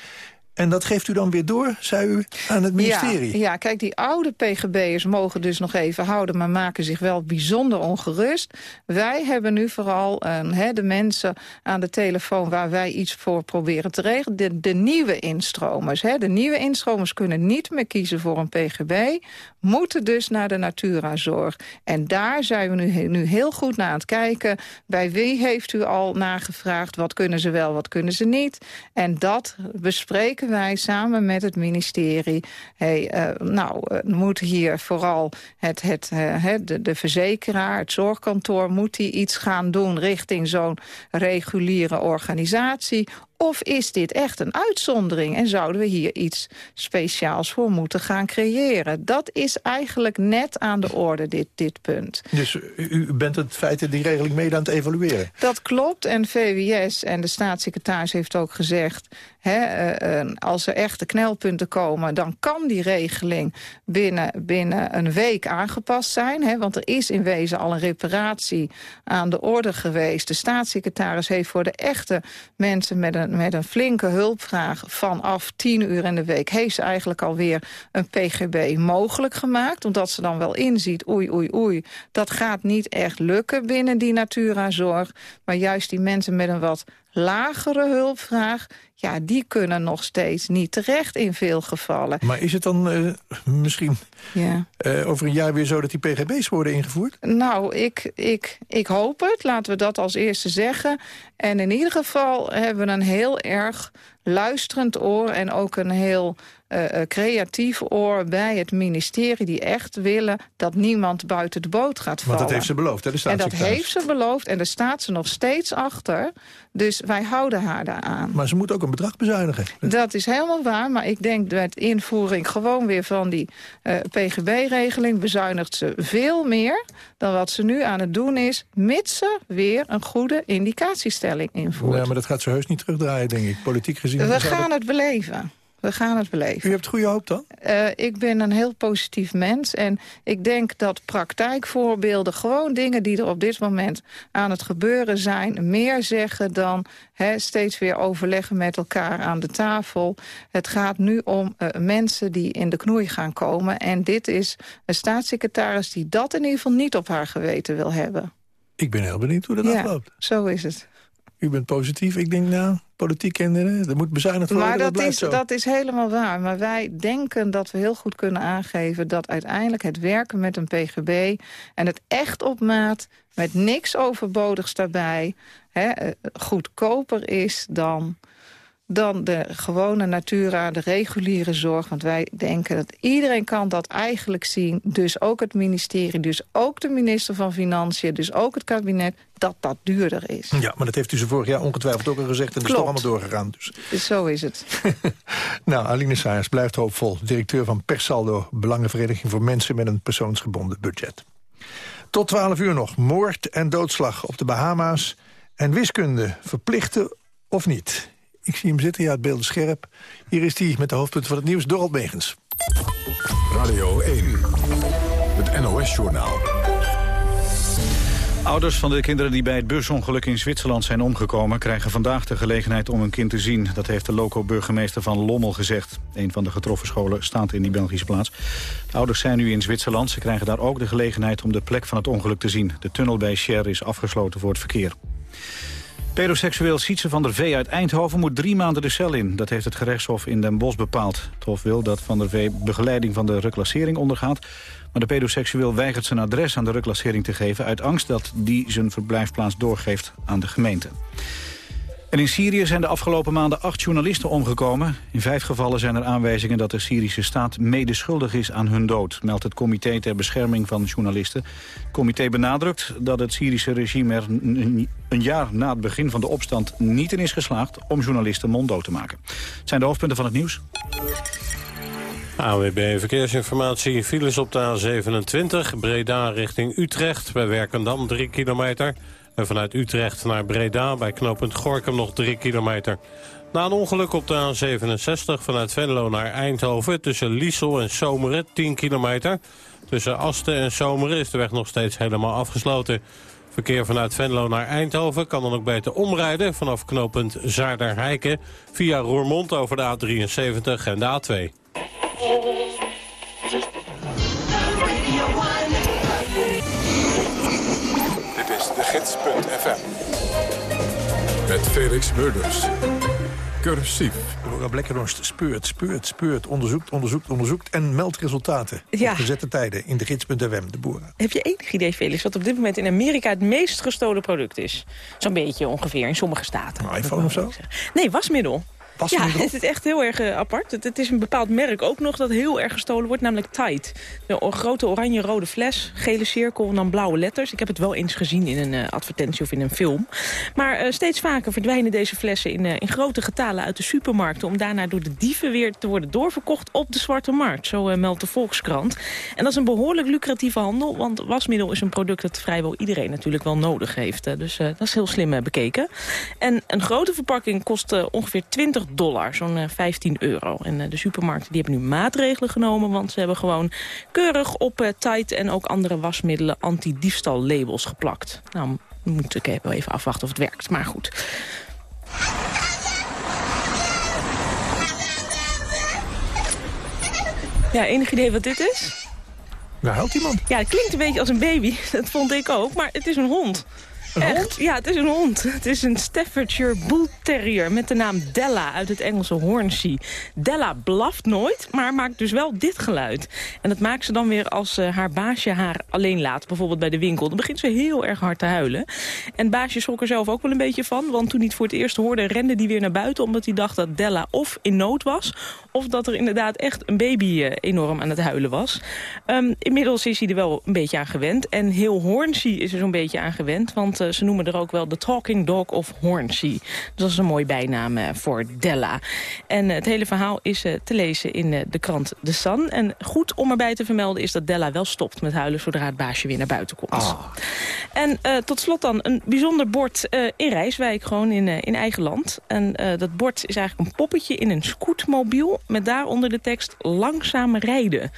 En dat geeft u dan weer door, zei u, aan het ministerie? Ja, ja, kijk, die oude pgb'ers mogen dus nog even houden... maar maken zich wel bijzonder ongerust. Wij hebben nu vooral he, de mensen aan de telefoon... waar wij iets voor proberen te regelen. De, nieuwe instromers. De nieuwe instromers kunnen niet meer kiezen voor een pgb... moeten dus naar de Naturazorg. En daar zijn we nu, nu heel goed naar aan het kijken. Bij wie heeft u al nagevraagd? Wat kunnen ze wel, wat kunnen ze niet? En dat bespreken wij samen met het ministerie... Uh, nou, moet hier vooral het, het, uh, de, de verzekeraar, het zorgkantoor... moet die iets gaan doen richting zo'n reguliere organisatie... Of is dit echt een uitzondering en zouden we hier iets speciaals voor moeten gaan creëren? Dat is eigenlijk net aan de orde, dit, dit punt. Dus u bent het feit die regeling mede aan het evalueren? Dat klopt en VWS en de staatssecretaris heeft ook gezegd... Hè, uh, als er echte knelpunten komen, dan kan die regeling binnen, binnen een week aangepast zijn. Hè, want er is in wezen al een reparatie aan de orde geweest. De staatssecretaris heeft voor de echte mensen met een, met een flinke hulpvraag... vanaf 10 uur in de week heeft ze eigenlijk alweer een PGB mogelijk gemaakt. Omdat ze dan wel inziet, oei, oei, oei, dat gaat niet echt lukken binnen die Naturazorg. Maar juist die mensen met een wat lagere hulpvraag... ja, die kunnen nog steeds niet terecht in veel gevallen. Maar is het dan uh, misschien ja. uh, over een jaar weer zo dat die pgb's worden ingevoerd? Nou, ik, ik, ik hoop het. Laten we dat als eerste zeggen. En in ieder geval hebben we een heel erg luisterend oor... en ook een heel uh, creatief oor bij het ministerie... die echt willen dat niemand buiten de boot gaat vallen. Want dat heeft ze beloofd, hè, de En dat heeft ze beloofd en daar staat ze nog steeds achter. Dus wij houden haar daaraan. Maar ze moet ook een bedrag bezuinigen. Dat is helemaal waar, maar ik denk met invoering gewoon weer van die uh, PGB-regeling... bezuinigt ze veel meer dan wat ze nu aan het doen is... mits ze weer een goede indicatiestelling invoert. Ja, maar dat gaat ze heus niet terugdraaien, denk ik, politiek gezien. We gaan het beleven. We gaan het beleven. U hebt goede hoop dan? Uh, ik ben een heel positief mens. En ik denk dat praktijkvoorbeelden, gewoon dingen die er op dit moment aan het gebeuren zijn... meer zeggen dan he, steeds weer overleggen met elkaar aan de tafel. Het gaat nu om uh, mensen die in de knoei gaan komen. En dit is een staatssecretaris die dat in ieder geval niet op haar geweten wil hebben. Ik ben heel benieuwd hoe dat ja, afloopt. zo is het. U bent positief. Ik denk, nou, politiek en uh, er moet bezuinigd worden. Maar dat, dat, is, zo. dat is helemaal waar. Maar wij denken dat we heel goed kunnen aangeven... dat uiteindelijk het werken met een PGB... en het echt op maat, met niks overbodigs daarbij... Hè, goedkoper is dan dan de gewone Natura, de reguliere zorg. Want wij denken dat iedereen kan dat eigenlijk zien. Dus ook het ministerie, dus ook de minister van Financiën... dus ook het kabinet, dat dat duurder is. Ja, maar dat heeft u ze vorig jaar ongetwijfeld ook al gezegd... en dat is toch allemaal doorgegaan. Dus. dus zo is het. [laughs] nou, Aline Saars blijft hoopvol. Directeur van Persaldo, Belangenvereniging voor Mensen... met een persoonsgebonden budget. Tot 12 uur nog. Moord en doodslag op de Bahama's. En wiskunde, verplichten of niet? Ik zie hem zitten, ja, het beeld is scherp. Hier is hij met de hoofdpunten van het nieuws, Dorald Megens. Radio 1, het NOS-journaal. Ouders van de kinderen die bij het busongeluk in Zwitserland zijn omgekomen... krijgen vandaag de gelegenheid om hun kind te zien. Dat heeft de loco-burgemeester van Lommel gezegd. Een van de getroffen scholen staat in die Belgische plaats. De ouders zijn nu in Zwitserland. Ze krijgen daar ook de gelegenheid om de plek van het ongeluk te zien. De tunnel bij Cher is afgesloten voor het verkeer. Pedoseksueel Sietse van der Vee uit Eindhoven moet drie maanden de cel in. Dat heeft het gerechtshof in Den Bosch bepaald. Het hof wil dat van der Vee begeleiding van de reclassering ondergaat. Maar de pedoseksueel weigert zijn adres aan de reclassering te geven... uit angst dat die zijn verblijfplaats doorgeeft aan de gemeente. In Syrië zijn de afgelopen maanden acht journalisten omgekomen. In vijf gevallen zijn er aanwijzingen dat de Syrische staat medeschuldig is aan hun dood, meldt het Comité ter Bescherming van Journalisten. Het comité benadrukt dat het Syrische regime er een jaar na het begin van de opstand niet in is geslaagd om journalisten monddood te maken. Het zijn de hoofdpunten van het nieuws. AWB Verkeersinformatie. Files op de A27, Breda richting Utrecht. Bij Werkendam 3 kilometer. En vanuit Utrecht naar Breda bij knooppunt Gorkum nog 3 kilometer. Na een ongeluk op de A67 vanuit Venlo naar Eindhoven... tussen Liesel en Zomeren 10 kilometer. Tussen Asten en Zomeren is de weg nog steeds helemaal afgesloten. Verkeer vanuit Venlo naar Eindhoven kan dan ook beter omrijden... vanaf knooppunt Zaarderheiken via Roermond over de A73 en de A2. gids.fm. Met Felix Murders. Cursief. Laura Blekkenhorst speurt, speurt, speurt, onderzoekt, onderzoekt, onderzoekt... en meldt resultaten Ja. op gezette tijden in de gids.fm, de boeren. Heb je enig idee, Felix, wat op dit moment in Amerika het meest gestolen product is? Zo'n beetje ongeveer, in sommige staten. Een iPhone of zo? Nee, wasmiddel. Ja, [laughs] het is echt heel erg eh, apart. Het, het is een bepaald merk ook nog dat heel erg gestolen wordt, namelijk Tide. Een grote oranje-rode fles, gele cirkel en dan blauwe letters. Ik heb het wel eens gezien in een eh, advertentie of in een film. Maar eh, steeds vaker verdwijnen deze flessen in, in grote getalen uit de supermarkten... om daarna door de dieven weer te worden doorverkocht op de zwarte markt. Zo meldt de Volkskrant. En dat is een behoorlijk lucratieve handel, want wasmiddel is een product dat vrijwel iedereen natuurlijk wel nodig heeft. Dus dat is heel slim bekeken. En een grote verpakking kost ongeveer 20 dollar, zo'n eh, 15 euro. En eh, de supermarkten die hebben nu maatregelen genomen... want ze hebben gewoon keurig op eh, Tide en ook andere wasmiddelen... anti-diefstal labels geplakt. Nou, moet ik even afwachten of het werkt, maar goed. Ja, enig idee wat dit is? Waar huilt iemand? Ja, het klinkt een beetje als een baby. [laughs] Dat vond ik ook, maar het is een hond. Echt? Ja, het is een hond. Het is een Staffordshire Bull Terrier met de naam Della uit het Engelse Hornsey. Della blaft nooit, maar maakt dus wel dit geluid. En dat maakt ze dan weer als eh, haar baasje haar alleen laat, bijvoorbeeld bij de winkel. Dan begint ze heel erg hard te huilen. En baasje schrok er zelf ook wel een beetje van, want toen hij het voor het eerst hoorde, rende hij weer naar buiten, omdat hij dacht dat Della of in nood was, of dat er inderdaad echt een baby eh, enorm aan het huilen was. Ehm, inmiddels is hij er wel een beetje aan gewend. En heel Hornsey is er zo'n beetje aan gewend, want ze noemen er ook wel de Talking Dog of Hornsey. Dat is een mooi bijnaam eh, voor Della. En eh, het hele verhaal is eh, te lezen in eh, de krant The Sun. En goed om erbij te vermelden is dat Della wel stopt met huilen... zodra het baasje weer naar buiten komt. En eh, tot slot dan een bijzonder bord eh, in Rijswijk, gewoon in, eh, in eigen land. En eh, dat bord is eigenlijk een poppetje in een scootmobiel... met daaronder de tekst langzaam rijden.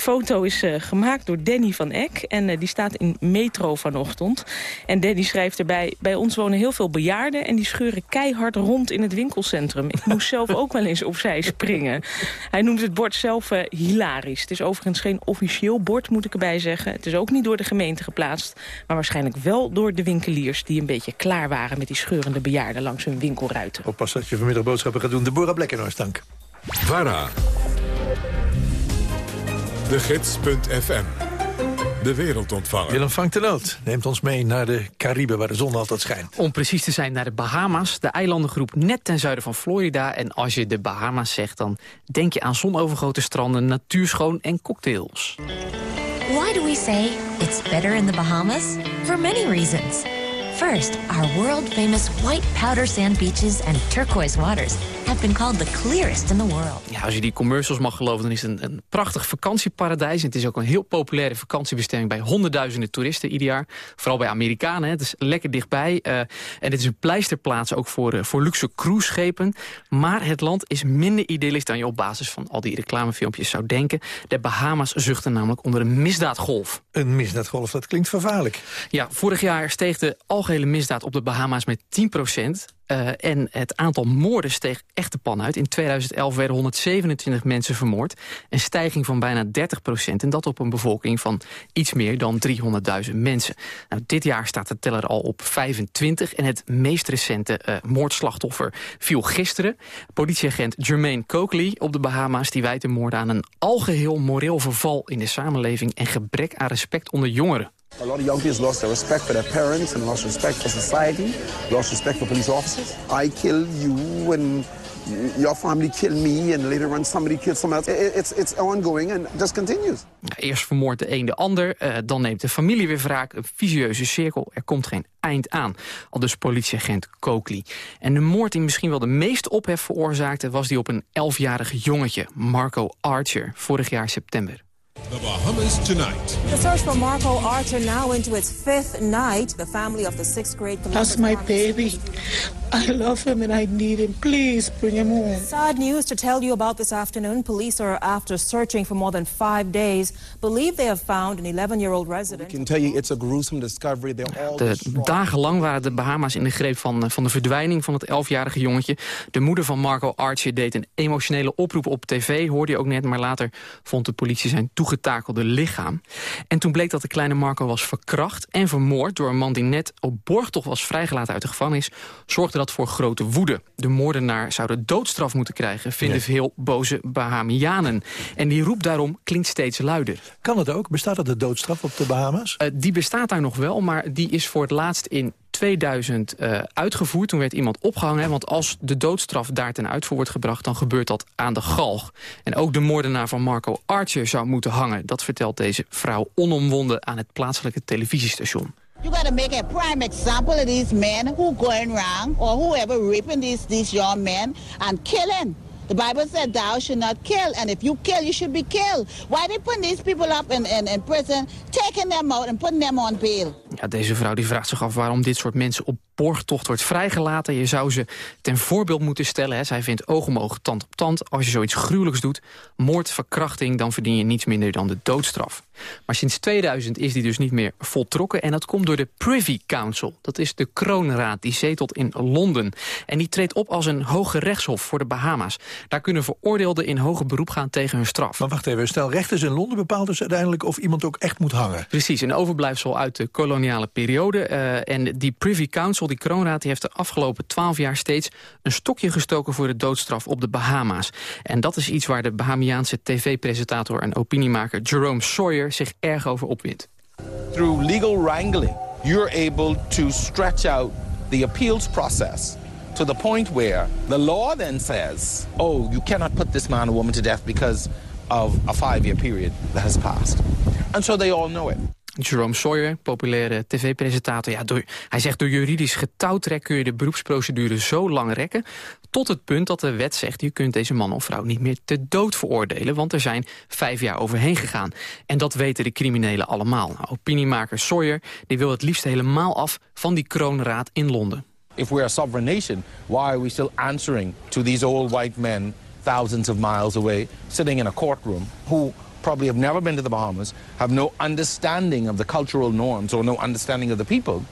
De foto is eh, gemaakt door Danny van Eck en eh, die staat in Metro vanochtend. En Danny schrijft erbij, bij ons wonen heel veel bejaarden... en die scheuren keihard rond in het winkelcentrum. Ik moest zelf [laughs] ook wel eens opzij springen. Hij noemt het bord zelf eh, hilarisch. Het is overigens geen officieel bord, moet ik erbij zeggen. Het is ook niet door de gemeente geplaatst... maar waarschijnlijk wel door de winkeliers... die een beetje klaar waren met die scheurende bejaarden langs hun winkelruiten. Oppas dat je vanmiddag boodschappen gaat doen. Deborah Blekkenhorst, dank. VARA. De Gids.fm. De wereldontvanger. Willem vangt de nood. Neemt ons mee naar de Cariben waar de zon altijd schijnt. Om precies te zijn naar de Bahama's, de eilandengroep net ten zuiden van Florida. En als je de Bahama's zegt, dan denk je aan zonovergoten stranden, natuurschoon en cocktails. Why do we say it's better in the Bahamas? For many reasons. First, our world-famous white powder sand beaches and turquoise waters have been called the clearest in the world. Ja, als je die commercials mag geloven, dan is het een, een prachtig vakantieparadijs. Het is ook een heel populaire vakantiebestemming bij honderdduizenden toeristen ieder jaar. Vooral bij Amerikanen, hè. het is lekker dichtbij. Uh, en het is een pleisterplaats ook voor, uh, voor luxe cruiseschepen. Maar het land is minder idyllisch dan je op basis van al die reclamefilmpjes zou denken. De Bahama's zuchten namelijk onder een misdaadgolf. Een misdaadgolf, dat klinkt vervaarlijk. Ja, vorig jaar steeg de algehele misdaad op de Bahama's met 10 procent. Uh, en het aantal moorden steeg echt de pan uit. In 2011 werden 127 mensen vermoord. Een stijging van bijna 30 procent. En dat op een bevolking van iets meer dan 300.000 mensen. Nou, dit jaar staat de teller al op 25. En het meest recente uh, moordslachtoffer viel gisteren. Politieagent Jermaine Coakley op de Bahama's... die wijt de moorden aan een algeheel moreel verval in de samenleving... en gebrek aan respect onder jongeren. A lot of young kids lost their respect for their parents and lost respect for society, lost respect for police officers. I kill you and your family kill me and later on somebody kills someone else. It's, it's ongoing and just continues. Eerst vermoordt de een de ander, uh, dan neemt de familie weer wraak. Een visieuze cirkel, er komt geen eind aan. Al dus politieagent Coakley. En de moord die misschien wel de meest ophef veroorzaakte... was die op een elfjarig jongetje, Marco Archer, vorig jaar september. The Bahamas Tonight. The search for Marco Archer now into its fifth night. The family of the sixth grade... That's my baby. I love him and I need him. Please bring him home. Sad news to tell you about this afternoon. Police are, after searching for more than five days, believe they have found an 11-year-old resident. I can tell you it's a gruesome discovery. They're all de dagenlang waren de Bahama's in de greep van, van de verdwijning van het 11-jarige jongetje. De moeder van Marco Archer deed een emotionele oproep op tv, hoorde je ook net, maar later vond de politie zijn toegetakelde lichaam. En toen bleek dat de kleine Marco was verkracht en vermoord door een man die net op borgtocht was vrijgelaten uit de gevangenis, zorgde dat voor grote woede. De moordenaar zou de doodstraf moeten krijgen, vinden veel boze Bahamianen. En die roep daarom klinkt steeds luider. Kan het ook? Bestaat er de doodstraf op de Bahama's? Uh, die bestaat daar nog wel, maar die is voor het laatst in 2000 uh, uitgevoerd. Toen werd iemand opgehangen, want als de doodstraf daar ten uitvoer wordt gebracht... dan gebeurt dat aan de galg. En ook de moordenaar van Marco Archer zou moeten hangen. Dat vertelt deze vrouw onomwonden aan het plaatselijke televisiestation. You got to make a prime example of these men who going wrong or whoever raping these, these young men and killing. The Bible said thou should not kill, and if you kill, you should be killed. Why they putting these people up in, in, in prison, taking them out and putting them on bail? Ja, deze vrouw die vraagt zich af waarom dit soort mensen op borgtocht wordt vrijgelaten. Je zou ze ten voorbeeld moeten stellen. Hè. Zij vindt oog om oog, tand op tand. Als je zoiets gruwelijks doet, moord, verkrachting... dan verdien je niets minder dan de doodstraf. Maar sinds 2000 is die dus niet meer voltrokken. En dat komt door de Privy Council. Dat is de kroonraad, die zetelt in Londen. En die treedt op als een hoge rechtshof voor de Bahama's. Daar kunnen veroordeelden in hoger beroep gaan tegen hun straf. Maar wacht even, stel rechters in Londen bepaalt dus uiteindelijk... of iemand ook echt moet hangen. Precies, een overblijfsel uit de koloniale periode. Uh, en die Privy Council, die kroonraad, heeft de afgelopen twaalf jaar steeds... een stokje gestoken voor de doodstraf op de Bahama's. En dat is iets waar de Bahamiaanse tv-presentator en opiniemaker Jerome Sawyer zich erg over opwindt. Through legal wrangling, you're able to stretch out the appeals process to the point where the law then says, oh, you cannot put this man or woman to death because of a five-year period that has passed. And so they all know it. Jerome Sawyer, populaire tv-presentator. Ja, hij zegt door juridisch getouwtrek kun je de beroepsprocedure zo lang rekken... tot het punt dat de wet zegt... je kunt deze man of vrouw niet meer te dood veroordelen... want er zijn vijf jaar overheen gegaan. En dat weten de criminelen allemaal. Nou, opiniemaker Sawyer die wil het liefst helemaal af van die kroonraad in Londen. If we're a sovereign nation, why are we still answering to these old white men... thousands of miles away, sitting in a courtroom... who probably have never been to the Bahamas, have no understanding of the cultural norms or no understanding of the people,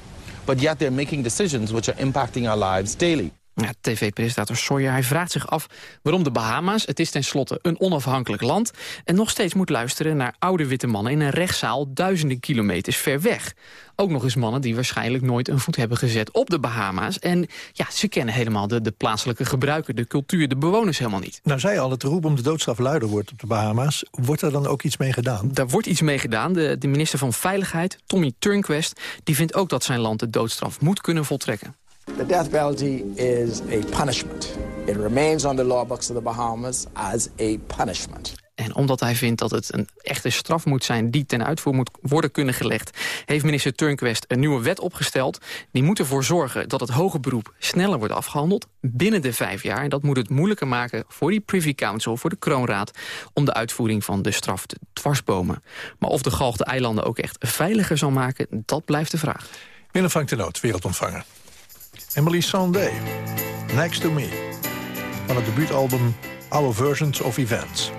but yet they're making decisions which are impacting our lives daily. Ja, TV-presentator Sawyer hij vraagt zich af waarom de Bahama's, het is tenslotte een onafhankelijk land, en nog steeds moet luisteren naar oude witte mannen in een rechtszaal duizenden kilometers ver weg. Ook nog eens mannen die waarschijnlijk nooit een voet hebben gezet op de Bahama's. En ja, ze kennen helemaal de, de plaatselijke gebruiken, de cultuur, de bewoners helemaal niet. Nou zei je al, het roep om de doodstraf luider wordt op de Bahama's. Wordt er dan ook iets mee gedaan? Daar wordt iets mee gedaan. De, de minister van Veiligheid, Tommy Turnquest, die vindt ook dat zijn land de doodstraf moet kunnen voltrekken. The death penalty is a punishment. It remains on the law books of the Bahamas as a punishment. En omdat hij vindt dat het een echte straf moet zijn... die ten uitvoer moet worden kunnen gelegd... heeft minister Turnquest een nieuwe wet opgesteld. Die moet ervoor zorgen dat het hoge beroep sneller wordt afgehandeld... binnen de vijf jaar. En dat moet het moeilijker maken voor die Privy Council, voor de Kroonraad... om de uitvoering van de straf te dwarsbomen. Maar of de galg de eilanden ook echt veiliger zal maken, dat blijft de vraag. Willem Frank de Noot, wereldontvanger. Emily Sandé, Next to Me. Van het debuutalbum Our Versions of Events.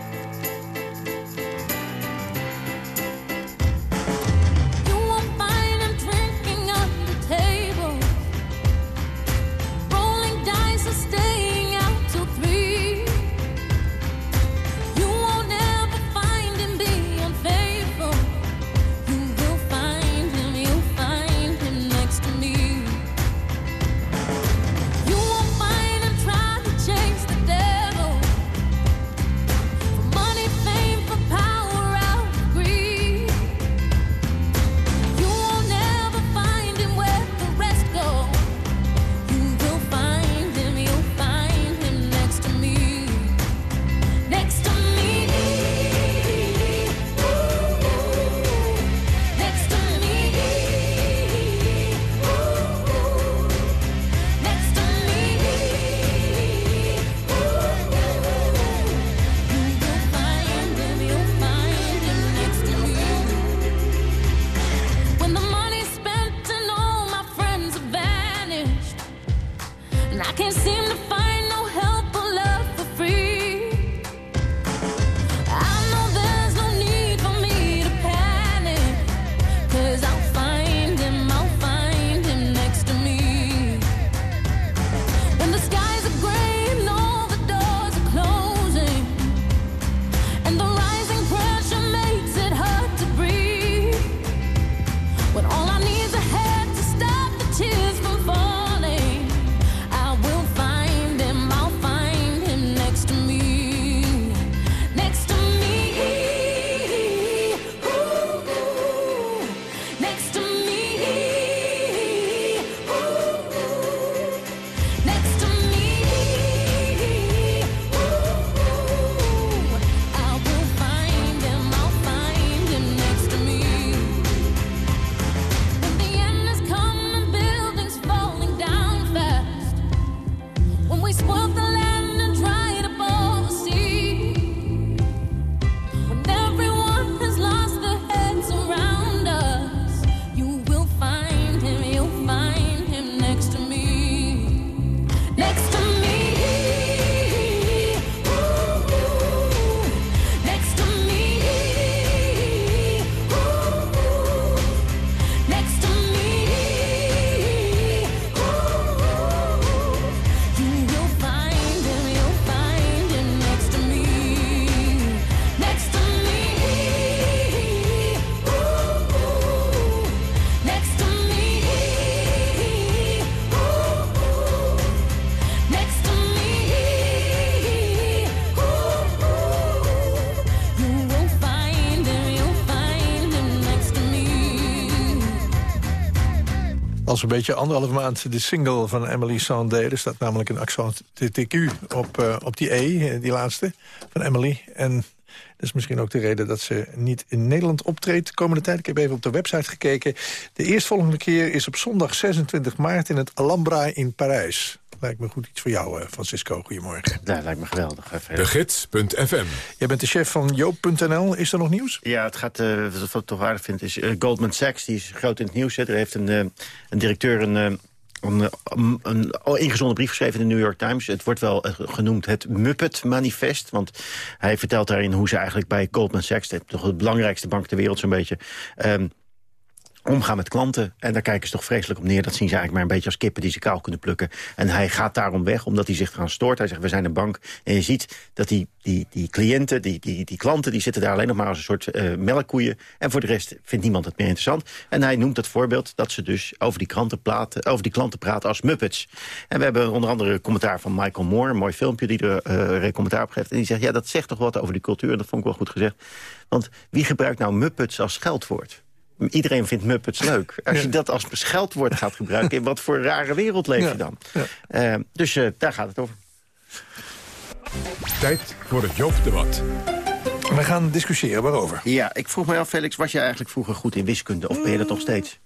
Een beetje anderhalf maand de single van Emily Sandé. Er staat namelijk een accent TQ op, uh, op die E, eh, die laatste, van Emily. En dat is misschien ook de reden dat ze niet in Nederland optreedt de komende tijd. Ik heb even op de website gekeken. De eerstvolgende keer is op zondag 26 maart in het Alhambra in Parijs. Lijkt me goed iets voor jou, eh, Francisco. Goedemorgen. Ja, lijkt me geweldig. De Gids.fm. Jij bent de chef van Joop.nl. Is er nog nieuws? Ja, het gaat, uh, wat ik toch aardig vind, is uh, Goldman Sachs. Die is groot in het nieuws. Er heeft een, een directeur een... een, een, een ingezonden brief geschreven in de New York Times. Het wordt wel genoemd het Muppet-manifest. Want hij vertelt daarin hoe ze eigenlijk bij Goldman Sachs... toch de belangrijkste bank ter wereld zo'n beetje... Um, omgaan met klanten. En daar kijken ze toch vreselijk op neer. Dat zien ze eigenlijk maar een beetje als kippen die ze kaal kunnen plukken. En hij gaat daarom weg, omdat hij zich eraan stoort. Hij zegt, we zijn een bank. En je ziet dat die, die, die cliënten, die, die, die klanten... die zitten daar alleen nog maar als een soort uh, melkkoeien. En voor de rest vindt niemand het meer interessant. En hij noemt het voorbeeld dat ze dus over die, klanten praten, over die klanten praten als Muppets. En we hebben onder andere een commentaar van Michael Moore... een mooi filmpje die er uh, commentaar op geeft. En die zegt, ja, dat zegt toch wat over die cultuur. En dat vond ik wel goed gezegd. Want wie gebruikt nou Muppets als scheldwoord? Iedereen vindt Muppets leuk. Als je dat als scheldwoord gaat gebruiken... in wat voor rare wereld leef je dan? Uh, dus uh, daar gaat het over. Tijd voor het Joop-debat. We gaan discussiëren, waarover? Ja, ik vroeg me af, Felix, was je eigenlijk vroeger goed in wiskunde? Of ben je dat nog steeds?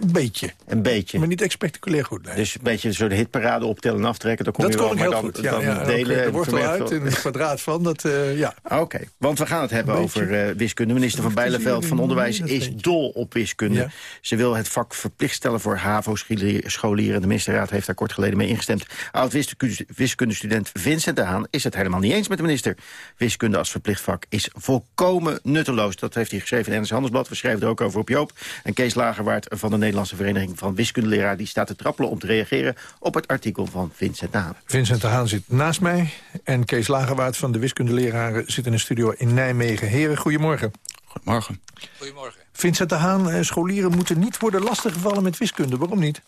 Een beetje. Een beetje. Maar niet echt spectaculair goed, nee. Dus een beetje zo de hitparade optellen en aftrekken. Dan kom dat je kon wel, ik heel dan, goed. Dan ja, delen. de en wortel verwerken uit wel. en het kwadraat van, dat, eh, ja. Oké, want we gaan het hebben over eh, wiskunde. Minister van Bijleveld van Onderwijs is dol op wiskunde. Ja. Ze wil het vak verplicht stellen voor HAVO-scholieren. De ministerraad heeft daar kort geleden mee ingestemd. Oud-wiskundestudent Vincent de Haan is het helemaal niet eens met de minister. Wiskunde als verplicht vak is volkomen nutteloos. Dat heeft hij geschreven in het Handelsblad. We schrijven er ook over op Joop. En Kees Lagerwaard van de Nederlandse Vereniging van Wiskundeleraar... die staat te trappelen om te reageren op het artikel van Vincent de Haan. Vincent de Haan zit naast mij. En Kees Lagerwaard van de wiskundeleraren zit in een studio in Nijmegen. Heren, goedemorgen. Goedemorgen. Goedemorgen. Vincent de Haan, eh, scholieren moeten niet worden lastiggevallen met wiskunde. Waarom niet?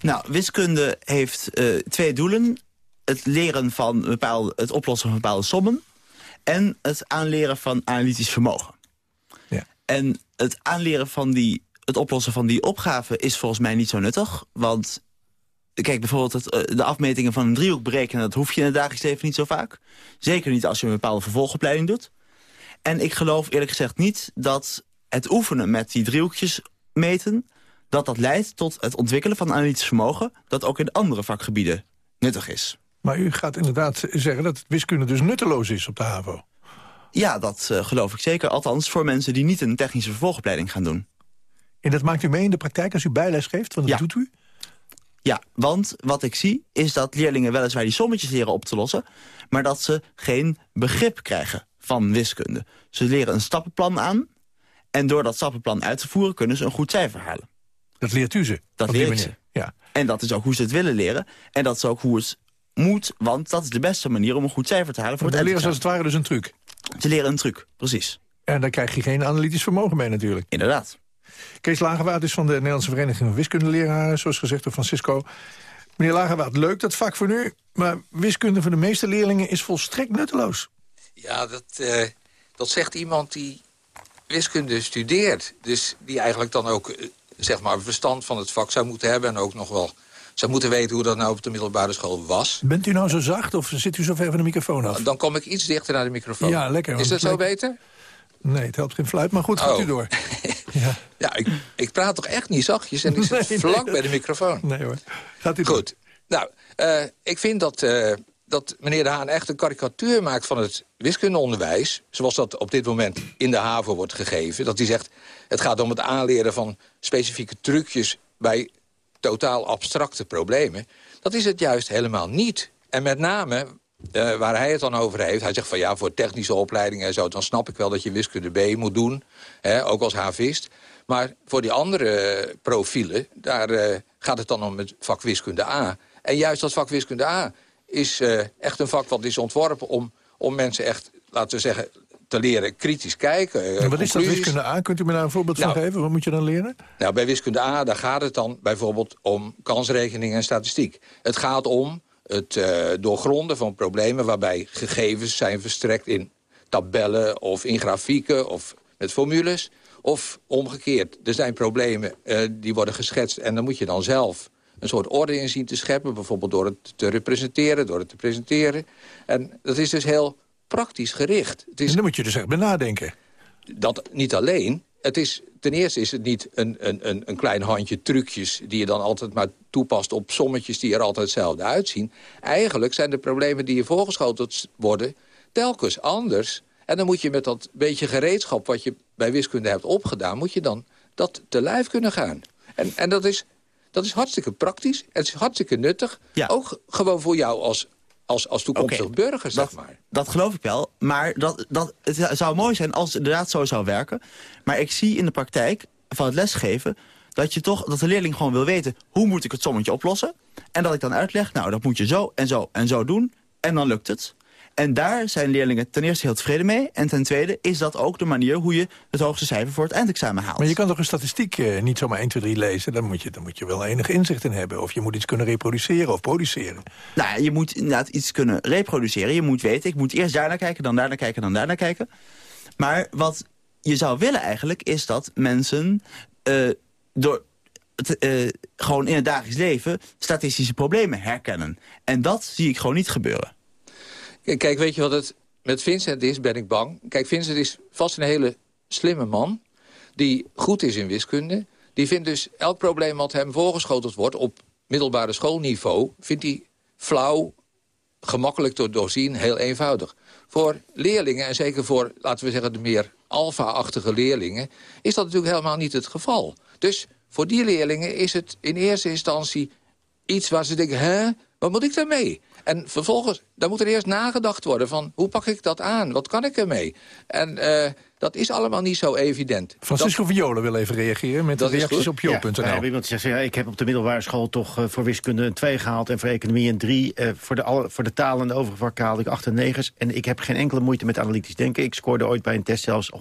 Nou, wiskunde heeft eh, twee doelen. Het leren van bepaalde, het oplossen van bepaalde sommen... en het aanleren van analytisch vermogen. Ja. En het aanleren van die, het oplossen van die opgave is volgens mij niet zo nuttig. Want, kijk, bijvoorbeeld het, eh, de afmetingen van een driehoek berekenen... dat hoef je in het dagelijks leven niet zo vaak. Zeker niet als je een bepaalde vervolgopleiding doet. En ik geloof eerlijk gezegd niet dat het oefenen met die driehoekjes meten... dat dat leidt tot het ontwikkelen van analytisch vermogen... dat ook in andere vakgebieden nuttig is. Maar u gaat inderdaad zeggen dat wiskunde dus nutteloos is op de HAVO. Ja, dat eh, geloof ik zeker. Althans voor mensen die niet een technische vervolgopleiding gaan doen. En dat maakt u mee in de praktijk als u bijles geeft? Want dat Ja. doet u? Ja, want wat ik zie is dat leerlingen weliswaar die sommetjes leren op te lossen... maar dat ze geen begrip krijgen van wiskunde. Ze leren een stappenplan aan... en door dat stappenplan uit te voeren kunnen ze een goed cijfer halen. Dat leert u ze? Dat op die leer ik manier. ze. Ja. En dat is ook hoe ze het willen leren. En dat is ook hoe het moet, want dat is de beste manier om een goed cijfer te halen. Voor dan leren ze als het ware dus een truc. Ze leren een truc, precies. En daar krijg je geen analytisch vermogen mee natuurlijk. Inderdaad. Kees Lagerwaard is van de Nederlandse Vereniging van Wiskundeleraren... zoals gezegd door Francisco. Meneer Lagerwaard, leuk dat vak voor u... maar wiskunde voor de meeste leerlingen is volstrekt nutteloos. Ja, dat, eh, dat zegt iemand die wiskunde studeert. Dus die eigenlijk dan ook eh, zeg maar verstand van het vak zou moeten hebben... en ook nog wel zou moeten weten hoe dat nou op de middelbare school was. Bent u nou zo zacht of zit u zo ver van de microfoon af? Dan kom ik iets dichter naar de microfoon. Ja, lekker, Is dat zo beter? Nee, het helpt geen fluit, maar goed, gaat Oh. u door. [laughs] Ja, ik, ik praat toch echt niet zachtjes en ik zit [laughs] Nee, vlak nee. bij de microfoon. Nee hoor, gaat u door. Goed. Nou, eh, ik vind dat, eh, dat meneer De Haan echt een karikatuur maakt van het wiskundeonderwijs... zoals dat op dit moment in de HAVO wordt gegeven. Dat hij zegt, het gaat om het aanleren van specifieke trucjes... bij totaal abstracte problemen. Dat is het juist helemaal niet. En met name, eh, waar hij het dan over heeft... hij zegt van ja, voor technische opleidingen en zo... dan snap ik wel dat je wiskunde B moet doen, hè, ook als havist. Maar voor die andere profielen, daar eh, gaat het dan om het vak wiskunde A. En juist dat vak wiskunde A is eh, echt een vak wat is ontworpen... om, om mensen echt, laten we zeggen, te leren kritisch kijken. En wat is dat wiskunde A? Kunt u me daar een voorbeeld van Nou. geven? Wat moet je dan leren? Nou, bij wiskunde A daar gaat het dan bijvoorbeeld om kansrekening en statistiek. Het gaat om het eh, doorgronden van problemen... waarbij gegevens zijn verstrekt in tabellen of in grafieken of met formules. Of omgekeerd, er zijn problemen eh, die worden geschetst... en dan moet je dan zelf een soort orde in zien te scheppen. Bijvoorbeeld door het te representeren, door het te presenteren. En dat is dus heel praktisch gericht. Het is En dan moet je dus echt bij nadenken. dat niet alleen. Het is, ten eerste is het niet een, een, een, een klein handje trucjes... die je dan altijd maar toepast op sommetjes die er altijd hetzelfde uitzien. Eigenlijk zijn de problemen die je voorgeschoteld worden... telkens anders. En dan moet je met dat beetje gereedschap... wat je bij wiskunde hebt opgedaan... moet je dan dat te lijf kunnen gaan. En, en dat, is, dat is hartstikke praktisch. Het is hartstikke nuttig. Ook gewoon voor jou als, als, als toekomstig burger, zeg dat, maar. Dat geloof ik wel, maar dat, dat, het zou mooi zijn als het inderdaad zo zou werken. Maar ik zie in de praktijk van het lesgeven... dat, je toch, dat de leerling gewoon wil weten... hoe moet ik het sommetje oplossen? En dat ik dan uitleg, nou, dat moet je zo en zo en zo doen. En dan lukt het. En daar zijn leerlingen ten eerste heel tevreden mee. En ten tweede is dat ook de manier hoe je het hoogste cijfer voor het eindexamen haalt. Maar je kan toch een statistiek eh, niet zomaar 1, 2, 3 lezen? Dan moet, je, dan moet je wel enig inzicht in hebben. Of je moet iets kunnen reproduceren of produceren. Nou, ja, je moet inderdaad iets kunnen reproduceren. Je moet weten, ik moet eerst daar naar kijken, dan daar naar kijken, dan daar naar kijken. Maar wat je zou willen eigenlijk, is dat mensen eh, door, eh, gewoon in het dagelijks leven statistische problemen herkennen. En dat zie ik gewoon niet gebeuren. Kijk, weet je wat het met Vincent is, ben ik bang... Kijk, Vincent is vast een hele slimme man... die goed is in wiskunde. Die vindt dus elk probleem wat hem voorgeschoteld wordt... op middelbare schoolniveau, vindt hij flauw, gemakkelijk te doorzien, heel eenvoudig. Voor leerlingen, en zeker voor, laten we zeggen, de meer alfa-achtige leerlingen... is dat natuurlijk helemaal niet het geval. Dus voor die leerlingen is het in eerste instantie iets waar ze denken... hè, wat moet ik daarmee? En vervolgens, dan moet er eerst nagedacht worden van... hoe pak ik dat aan? Wat kan ik ermee? En uh, dat is allemaal niet zo evident. Francisco dat... Viola wil even reageren met de reacties op jo.nl. Ja, iemand zegt, ja, ik heb op de middelbare school toch uh, voor wiskunde een 2 gehaald... en voor economie een 3. Uh, voor, de, alle, voor de taal en de overige vakken haalde ik 8 en 9. En ik heb geen enkele moeite met analytisch denken. Ik scoorde ooit bij een test zelfs 100%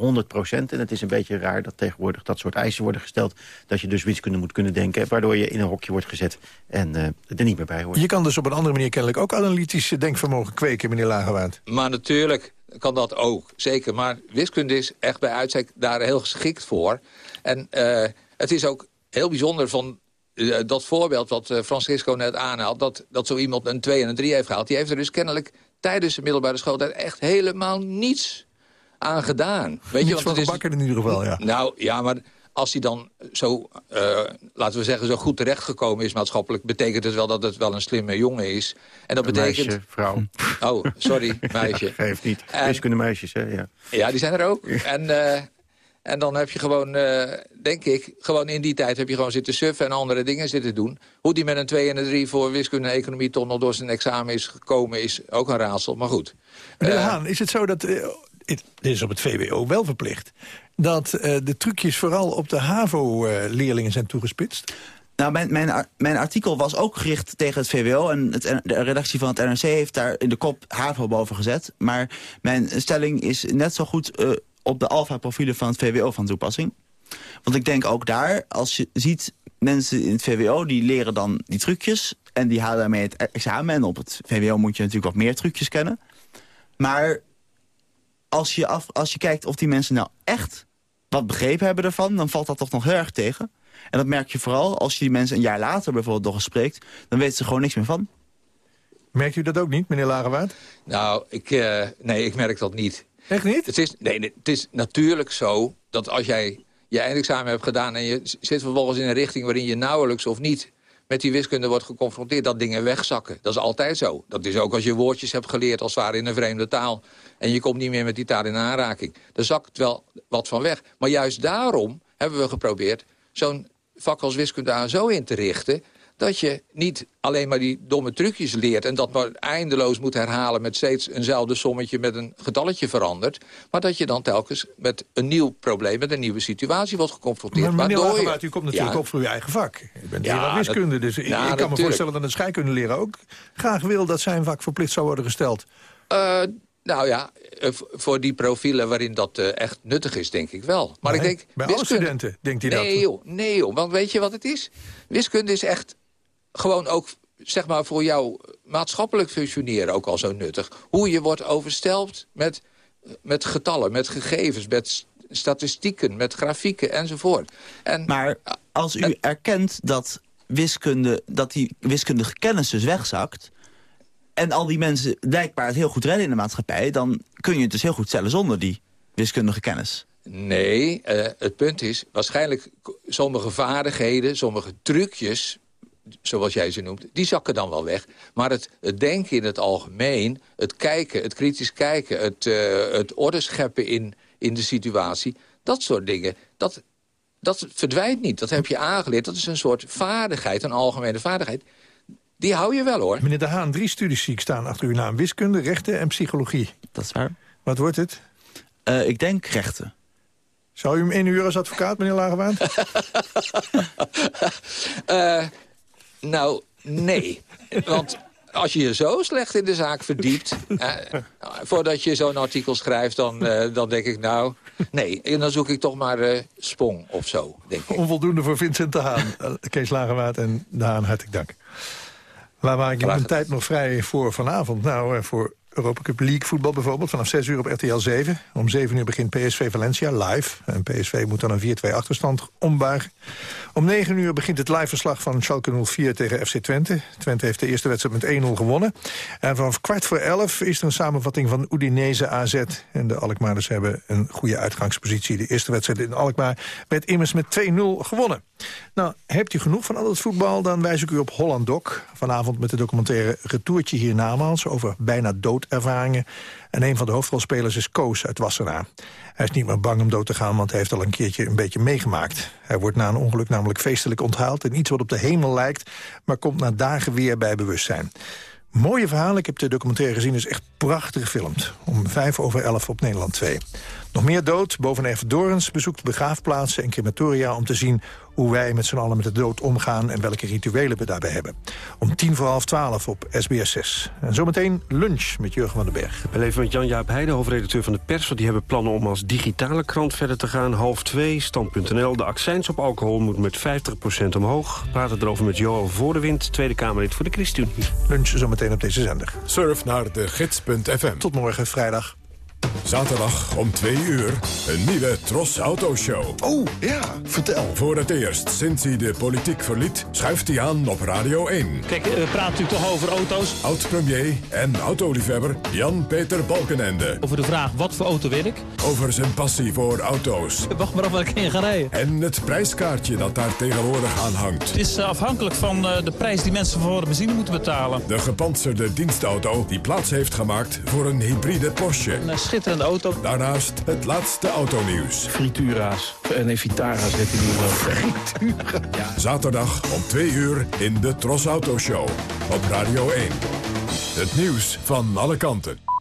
En het is een beetje raar dat tegenwoordig dat soort eisen worden gesteld... dat je dus wiskunde moet kunnen denken... waardoor je in een hokje wordt gezet en uh, er niet meer bij hoort. Je kan dus op een andere manier kennelijk ook analytisch denkvermogen kweken, meneer Lagerwaard. Maar natuurlijk kan dat ook, zeker. Maar wiskunde is echt bij uitstek daar heel geschikt voor. En uh, het is ook heel bijzonder van uh, dat voorbeeld wat uh, Francisco net aanhaalt... Dat, dat zo iemand een 2 en een 3 heeft gehaald. Die heeft er dus kennelijk tijdens de middelbare schooltijd... echt helemaal niets aan gedaan. Weet je, want van het is, in ieder geval, ja. Nou, ja, maar als hij dan zo, uh, laten we zeggen, zo goed terechtgekomen is maatschappelijk... betekent het wel dat het wel een slimme jongen is. En dat een betekent... Meisje, vrouw. Oh, sorry, [laughs] meisje. Geeft niet. Wiskunde meisjes, hè, ja. Ja, die zijn er ook. En, uh, en dan heb je gewoon, uh, denk ik, gewoon in die tijd heb je gewoon zitten suffen... en andere dingen zitten doen. Hoe die met een 2 en een 3 voor wiskunde en economie... toch nog door zijn examen is gekomen, is ook een raadsel. Maar goed. Meneer Haan, is het zo dat... dit is op het VWO wel verplicht dat uh, de trucjes vooral op de HAVO-leerlingen zijn toegespitst? Nou, mijn, mijn, mijn, artikel was ook gericht tegen het VWO... en het, de redactie van het NRC heeft daar in de kop HAVO boven gezet. Maar mijn stelling is net zo goed uh, op de alfa-profielen van het VWO van toepassing. Want ik denk ook daar, als je ziet mensen in het VWO... die leren dan die trucjes en die halen daarmee het examen. En op het VWO moet je natuurlijk wat meer trucjes kennen. Maar als je, af, als je kijkt of die mensen nou echt wat begrepen hebben ervan... dan valt dat toch nog heel erg tegen. En dat merk je vooral als je die mensen een jaar later bijvoorbeeld nog eens spreekt... dan weten ze gewoon niks meer van. Merkt u dat ook niet, meneer Lagerwaard? Nou, ik, uh, nee, ik merk dat niet. Echt niet? Het is, nee, het is natuurlijk zo dat als jij je eindexamen hebt gedaan... en je zit vervolgens in een richting waarin je nauwelijks of niet met die wiskunde wordt geconfronteerd... dat dingen wegzakken. Dat is altijd zo. Dat is ook als je woordjes hebt geleerd als het ware in een vreemde taal... en je komt niet meer met die taal in aanraking. Dan zakt wel wat van weg. Maar juist daarom hebben we geprobeerd... zo'n vak als wiskunde zo in te richten dat je niet alleen maar die domme trucjes leert... en dat maar eindeloos moet herhalen met steeds eenzelfde sommetje... met een getalletje verandert. Maar dat je dan telkens met een nieuw probleem... met een nieuwe situatie wordt geconfronteerd. Maar meneer Lagerwaard, u komt natuurlijk ja. op voor uw eigen vak. U bent ja, wiskunde, dus ik kan natuurlijk. me voorstellen... dat een scheikundeleraar ook graag wil... dat zijn vak verplicht zou worden gesteld. Uh, nou ja, voor die profielen waarin dat uh, echt nuttig is, denk ik wel. Maar nee, ik denk, bij wiskunde... alle studenten denkt hij nee, dat? Joh, nee joh, want weet je wat het is? Wiskunde is echt gewoon ook zeg maar, voor jouw maatschappelijk functioneren ook al zo nuttig. Hoe je wordt overstelpt met, met getallen, met gegevens, met statistieken, met grafieken enzovoort. En, maar als u erkent dat, wiskunde, dat die wiskundige kennis dus wegzakt... en al die mensen blijkbaar het heel goed redden in de maatschappij... dan kun je het dus heel goed stellen zonder die wiskundige kennis. Nee, uh, het punt is, waarschijnlijk sommige vaardigheden, sommige trucjes zoals jij ze noemt, die zakken dan wel weg. Maar het, het denken in het algemeen, het kijken, het kritisch kijken... het, uh, het orde scheppen in, in de situatie, dat soort dingen... dat, dat verdwijnt niet. Dat heb je aangeleerd. Dat is een soort vaardigheid, een algemene vaardigheid. Die hou je wel, hoor. Meneer De Haan, drie studies zie ik staan achter uw naam. Wiskunde, rechten en psychologie. Dat is waar. Wat wordt het? Uh, ik denk rechten. Zou u hem inhuren als advocaat, meneer Lagerwaard? uh, [laughs] Nou, nee. Want als je je zo slecht in de zaak verdiept... Eh, voordat je zo'n artikel schrijft, dan, uh, dan denk ik nou... Nee, en dan zoek ik toch maar uh, Spong of zo, denk ik. Onvoldoende voor Vincent de Haan. Eh, Kees Lagerwaard en de Haan, hartelijk dank. Waar maak ik mijn tijd nog vrij voor vanavond? Nou, voor Europa Cup League voetbal bijvoorbeeld. Vanaf 6 uur op RTL 7. Om 7 uur begint PSV Valencia live. En PSV moet dan een 4-2 achterstand ombuigen. Om 9 uur begint het live verslag van Schalke 04 tegen FC Twente. Twente heeft de eerste wedstrijd met 1-0 gewonnen. En vanaf kwart voor 11 is er een samenvatting van Udinese AZ. En de Alkmaarders hebben een goede uitgangspositie. De eerste wedstrijd in Alkmaar werd immers met 2-0 gewonnen. Nou, hebt u genoeg van al het voetbal, dan wijs ik u op Holland Doc. Vanavond met de documentaire Retourtje hiernamaals... over bijna doodervaringen. En een van de hoofdrolspelers is Koos uit Wassenaar. Hij is niet meer bang om dood te gaan, want hij heeft al een keertje een beetje meegemaakt. Hij wordt na een ongeluk namelijk feestelijk onthaald... en iets wat op de hemel lijkt, maar komt na dagen weer bij bewustzijn. Mooie verhaal, ik heb de documentaire gezien, is echt prachtig gefilmd. Om vijf over elf op Nederland 2. Nog meer dood, boven even Dorens bezoekt begraafplaatsen en crematoria... om te zien hoe wij met z'n allen met de dood omgaan... en welke rituelen we daarbij hebben. Om tien voor half twaalf op SBS 6. En zometeen lunch met Jurgen van den Berg. We leven met Jan-Jaap Heijden, hoofdredacteur van de pers... want die hebben plannen om als digitale krant verder te gaan. Half twee, stand.nl. De accijns op alcohol moet met 50% omhoog. We praten erover met Johan Voordewind, Tweede Kamerlid voor de ChristenUnie. Lunch zometeen op deze zender. Surf naar de gids.fm. Tot morgen, vrijdag. Zaterdag om 2 uur een nieuwe Tros Auto Show. Oh, ja, vertel. Voor het eerst sinds hij de politiek verliet, schuift hij aan op Radio 1. Kijk, we praten natuurlijk toch over auto's. Oud-premier en autoliefhebber Jan-Peter Balkenende. Over de vraag, wat voor auto wil ik? Over zijn passie voor auto's. Wacht maar af waar ik in ga rijden. En het prijskaartje dat daar tegenwoordig aan hangt. Het is afhankelijk van de prijs die mensen voor de benzine moeten betalen. De gepantserde dienstauto die plaats heeft gemaakt voor een hybride Porsche. Een schitterende auto. Daarnaast het laatste autonieuws. Fritura's. Nee, Vitara's heb je nu Fritura. Ja. Zaterdag om 2 uur in de Tros Auto Show. Op Radio 1. Het nieuws van alle kanten.